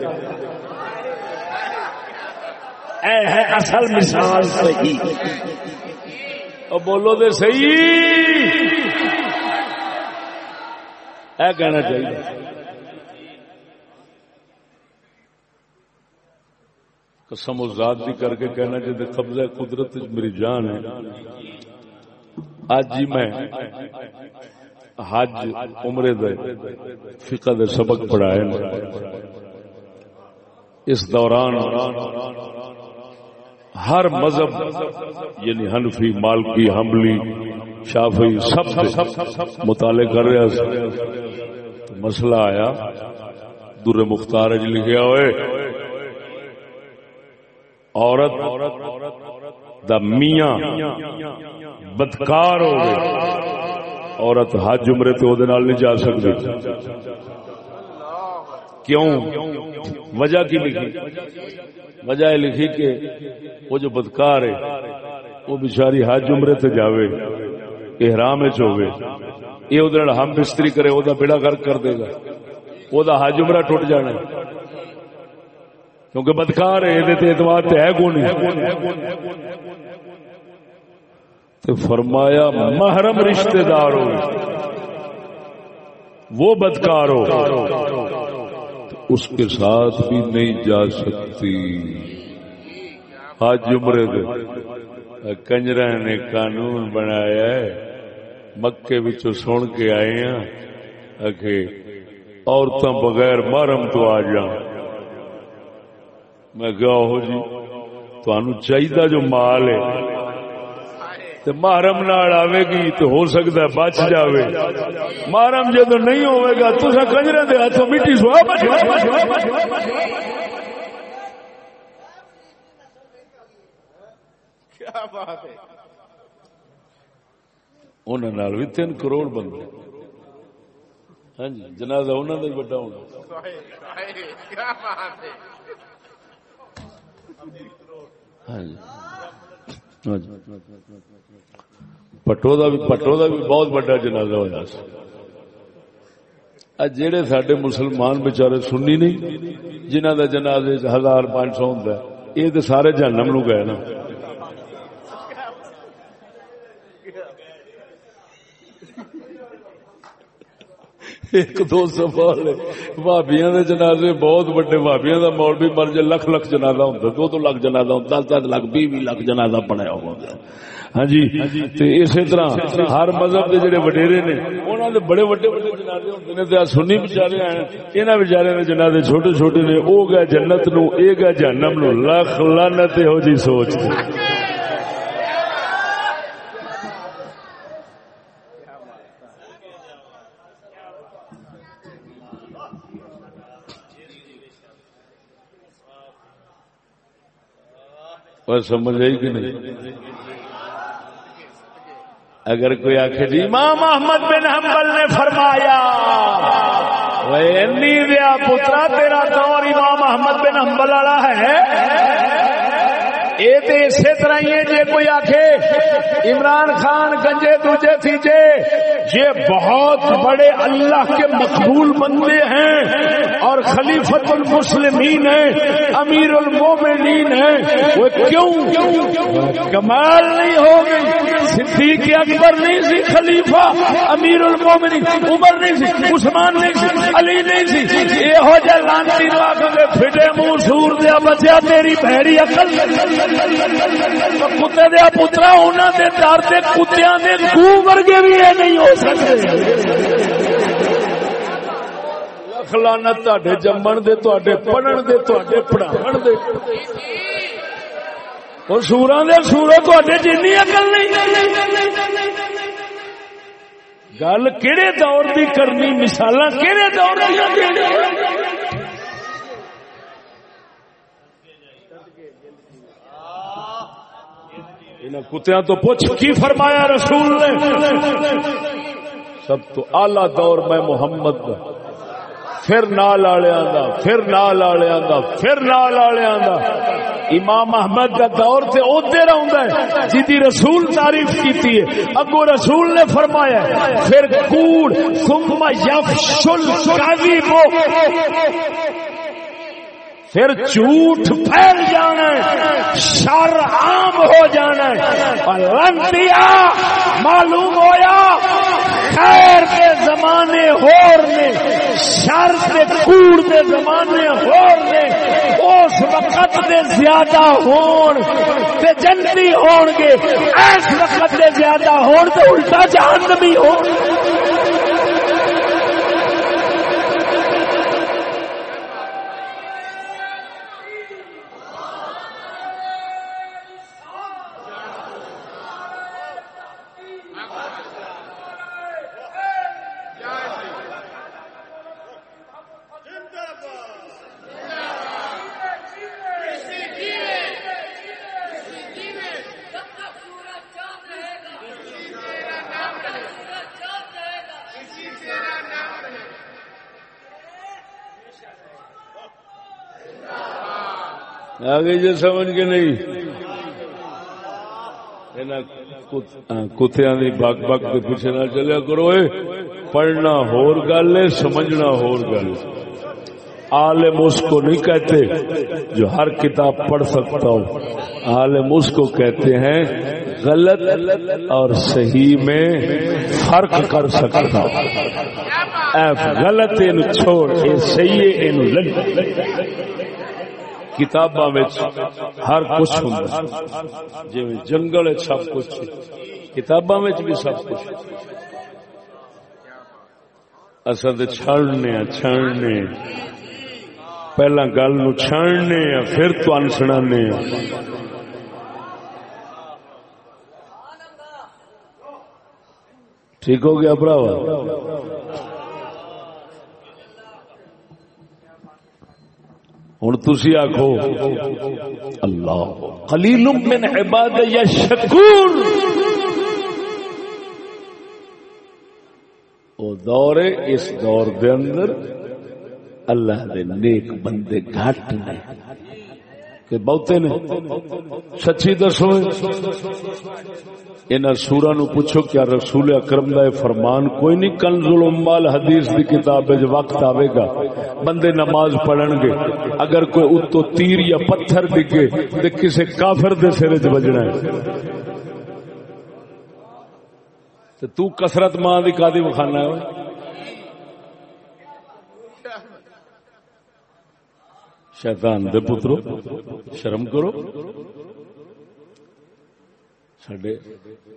اے ہے اصل مثال صحیح۔ او بولو دے صحیح۔ اے کہنا چاہیے قسم و ذات بھی کر کے کہنا چاہیے قبضہ قدرت میری جان ہے۔ اج ہی میں حج عمرے دے فقہ دے سبق پڑھائے اس دوران ہر مذہب یعنی حنفی، مالکی حملی شافی سب مطالعے کر رہا مسئلہ آیا در مختار چ لکھیا ہوئے، عورت دا میاں بدکار ہو عورت حج عمرے تے او نال نہیں جا سکتی کیوں؟ وجہ کی لکھی؟ وجہ یہ لکھی کہ وہ جو بدکار ہے، وہ بچاری حج عمرے تے جاوے، احرام ہوے یہ ادھر ہم بستری کرے وہ بیڑا گرک کر دے گا۔ وہ حج عمرہ ٹوٹ جانا ہے۔ کیونکہ بدکار ہے یہ اعتماد ہے کون تو فرمایا، محرم رشتہ دار ہو۔ وہ بدکار ہو۔ اس کے ساتھ بھی نہیں جا سکتی۔ حج عمرے دے۔ کنجرا نے قانون بنایا ہے۔ مکے سن کے آئے ہیں۔ عورتوں بغیر محرم تو آ جا میں ہو جی چاہیے جو مال ہے۔ محرم نال آئے گی تو ہو سکتا ہے بچ جاوے۔ محرم جدو نہیں ہوئے گا تو کنجر دے ہاتھوں مٹی سوا کیا بات ہے؟ انہوں بھی تین کروڑ بندے۔ ہاں جی جنازہ انہوں بڑا ہونا۔ ہاں جی۔ ہاں جی۔ پٹو بھی پٹو کا بھی بہت بڑا جنازہ ہوا جہے سڈے مسلمان بچارے سننی نہیں جنہ کا جنازے ہزار پانچ سو ہوں یہ تو سارے جانم نو گئے نا۔ ایک دو سوال بھابیا جنازے، بہت بڑے بھابیا کا مول بھی مر جائے، لکھ لکھ جنازہ ہوں دو دو لاکھ جنازہ ہوں دس دس لاکھ بھی لاکھ جنازہ بنایا ہوا ہاں جی۔ اسی طرح ہر مذہب کے جڑے وڈیرے نے انہوں نے بڑے وڈے وڈے جنازے ہوتے ہیں سنی بچارے ہیں یہاں بچارے نے جنازے چھوٹے چھوٹے نے وہ گیا جنت نو یہ گیا جہنم نو، لکھ لانت ہو جی سوچ اور سمجھ آئی کہ نہیں؟ اگر کوئی آخر جی امام محمد بن حنبل نے فرمایا دیا پترا، تیرا دور امام محمد بن حنبل والا ہے؟ یہ تو اسی طرح ہی ہے جی کوئی آخے عمران خان گنجے دوجے تیجے یہ بہت بڑے اللہ کے مقبول بندے ہیں اور خلیفت المسلمین ہیں، امیر المومنین ہیں۔ وہ کیوں؟ کمال نہیں ہو گئی۔ صدیق اکبر نہیں سی، خلیفہ، امیر المومنین، عمر نہیں سی، عثمان نہیں سی، علی نہیں سی۔ یہ ہو جائے لانتی لاکھے پھٹے منہ سور دیا، بچیا تیری بھڑی اکل کتے دیا پترا انہوں نے در سے کتیا نے گو ورگے بھی یہ نہیں ہو سکتے۔ خلانا تے جمن دے تے پڑھن دے تے پڑھاو دے۔ اور سورا دے سورو تے جن اکل نہیں۔ گل کہڑے دور دی کرنی مثال کہڑے دور دیا کتیا تو پوچھ، کی فرمایا رسول نے؟ سب تو آلہ دور میں محمد دا پھر نال دا، پھر نال دا، پھر نال دا۔ امام احمد کا دور سے ادھر آدھا ہے جی رسول تعریف کی اگو رسول نے فرمایا ہے، پھر کوڑ ثم یفشل کذب پھر جھوٹ پھیل جانا شر عام ہو جانا لنٹیا معلوم ہویا، خیر کے زمانے ہور نے، شر کے کوڑ کے زمانے ہور نے، اس وقت دے زیادہ ہون تے جنتی ہون گے، اس وقت دے زیادہ ہون تے الٹا جہنمی ہون۔ گے آگے جو سمجھ کے نہیں۔ کتیا دی بگ بگ کے پیچھے نہ چلیا کرو پڑھنا ہور گل ہے سمجھنا ہور گل عالم اس کو نہیں کہتے، جو ہر کتاب پڑھ سکتا ہو۔ عالم اس کو کہتے ہیں، غلط اور صحیح میں فرق کر سکتا ہوں غلط ان چھوڑ، اے صحیح ان لڑ کتاباں ہر کچھ ہوں جی جنگل سب کچھ کتاباں بھی سب کچھ اصل چھڑنے ہاں، چھڑنے۔ پہلا گل نو چھڑنے ہاں، پھر تو سنانے ہاں۔ ٹھیک ہو گیا براوا ہوں تھی آخو اللہ خلیل من عباد یا شکور او دور اس دور دے اندر اللہ دے نیک بندے گھٹ نے۔ کہ بہتے نے۔ سچی دسو ان سورا نو پوچھو کیا رسول اکرم دا فرمان کوئی نہیں کنز الامال حدیث دی کتاب وچ وقت آوے گا۔ بندے نماز پڑھن گے۔ اگر کوئی اتو تیر یا پتھر ڈگے تے کسے کافر دے سر وچ وجنا ہے۔ تے تو کثرت ماں دی کادی مخانا ہے۔ شیطان دے پترو شرم کرو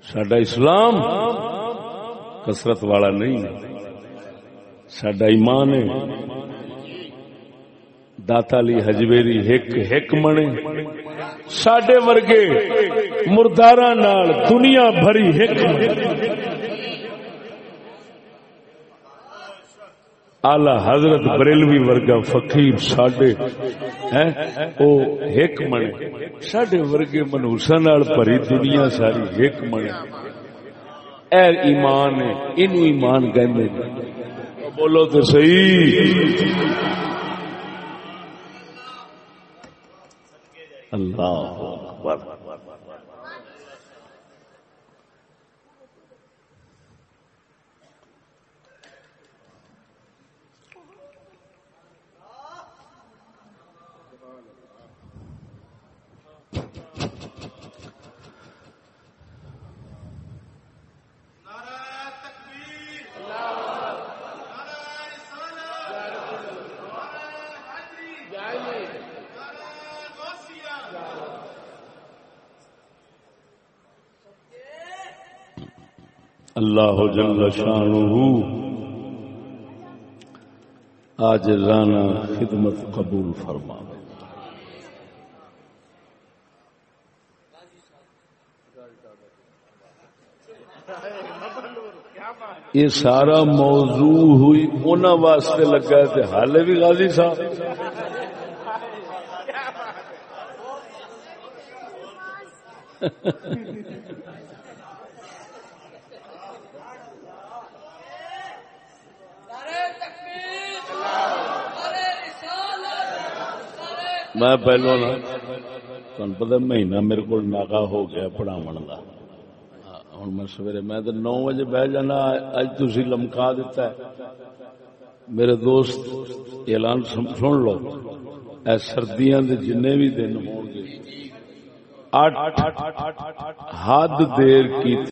سڈا اسلام کسرت والا نہیں سڈا ایمان ہے داتا لی ہجویری ہک ہک منے سڈے ورگے مردار دنیا بھری ہک آلہ حضرت بریلوی ورگا فقیر ساڈے او ایک منے۔ ساڈے ورگے منوسا نال بھری دنیا ساری ایک منے۔ اے ایمان ہے اینو ایمان کہندے بولو تو صحیح۔ اللہ اکبر۔ اللہ جل شانہ آج رانا خدمت قبول فرما۔ یہ سارا موضوع ہوئی انہوں واسطے لگا ہے حالے بھی غازی صاحب۔ میں پہلو نا تم پتا مہینہ میرے کو ناگا ہو گیا پڑھاو کا ہوں میں سویرے میں تو نو بجے بہ جانا اج تھی لمکا دیتا ہے میرے دوست اعلان سن لو اے سردیاں دے جن بھی دن ہو گے حد دیر کی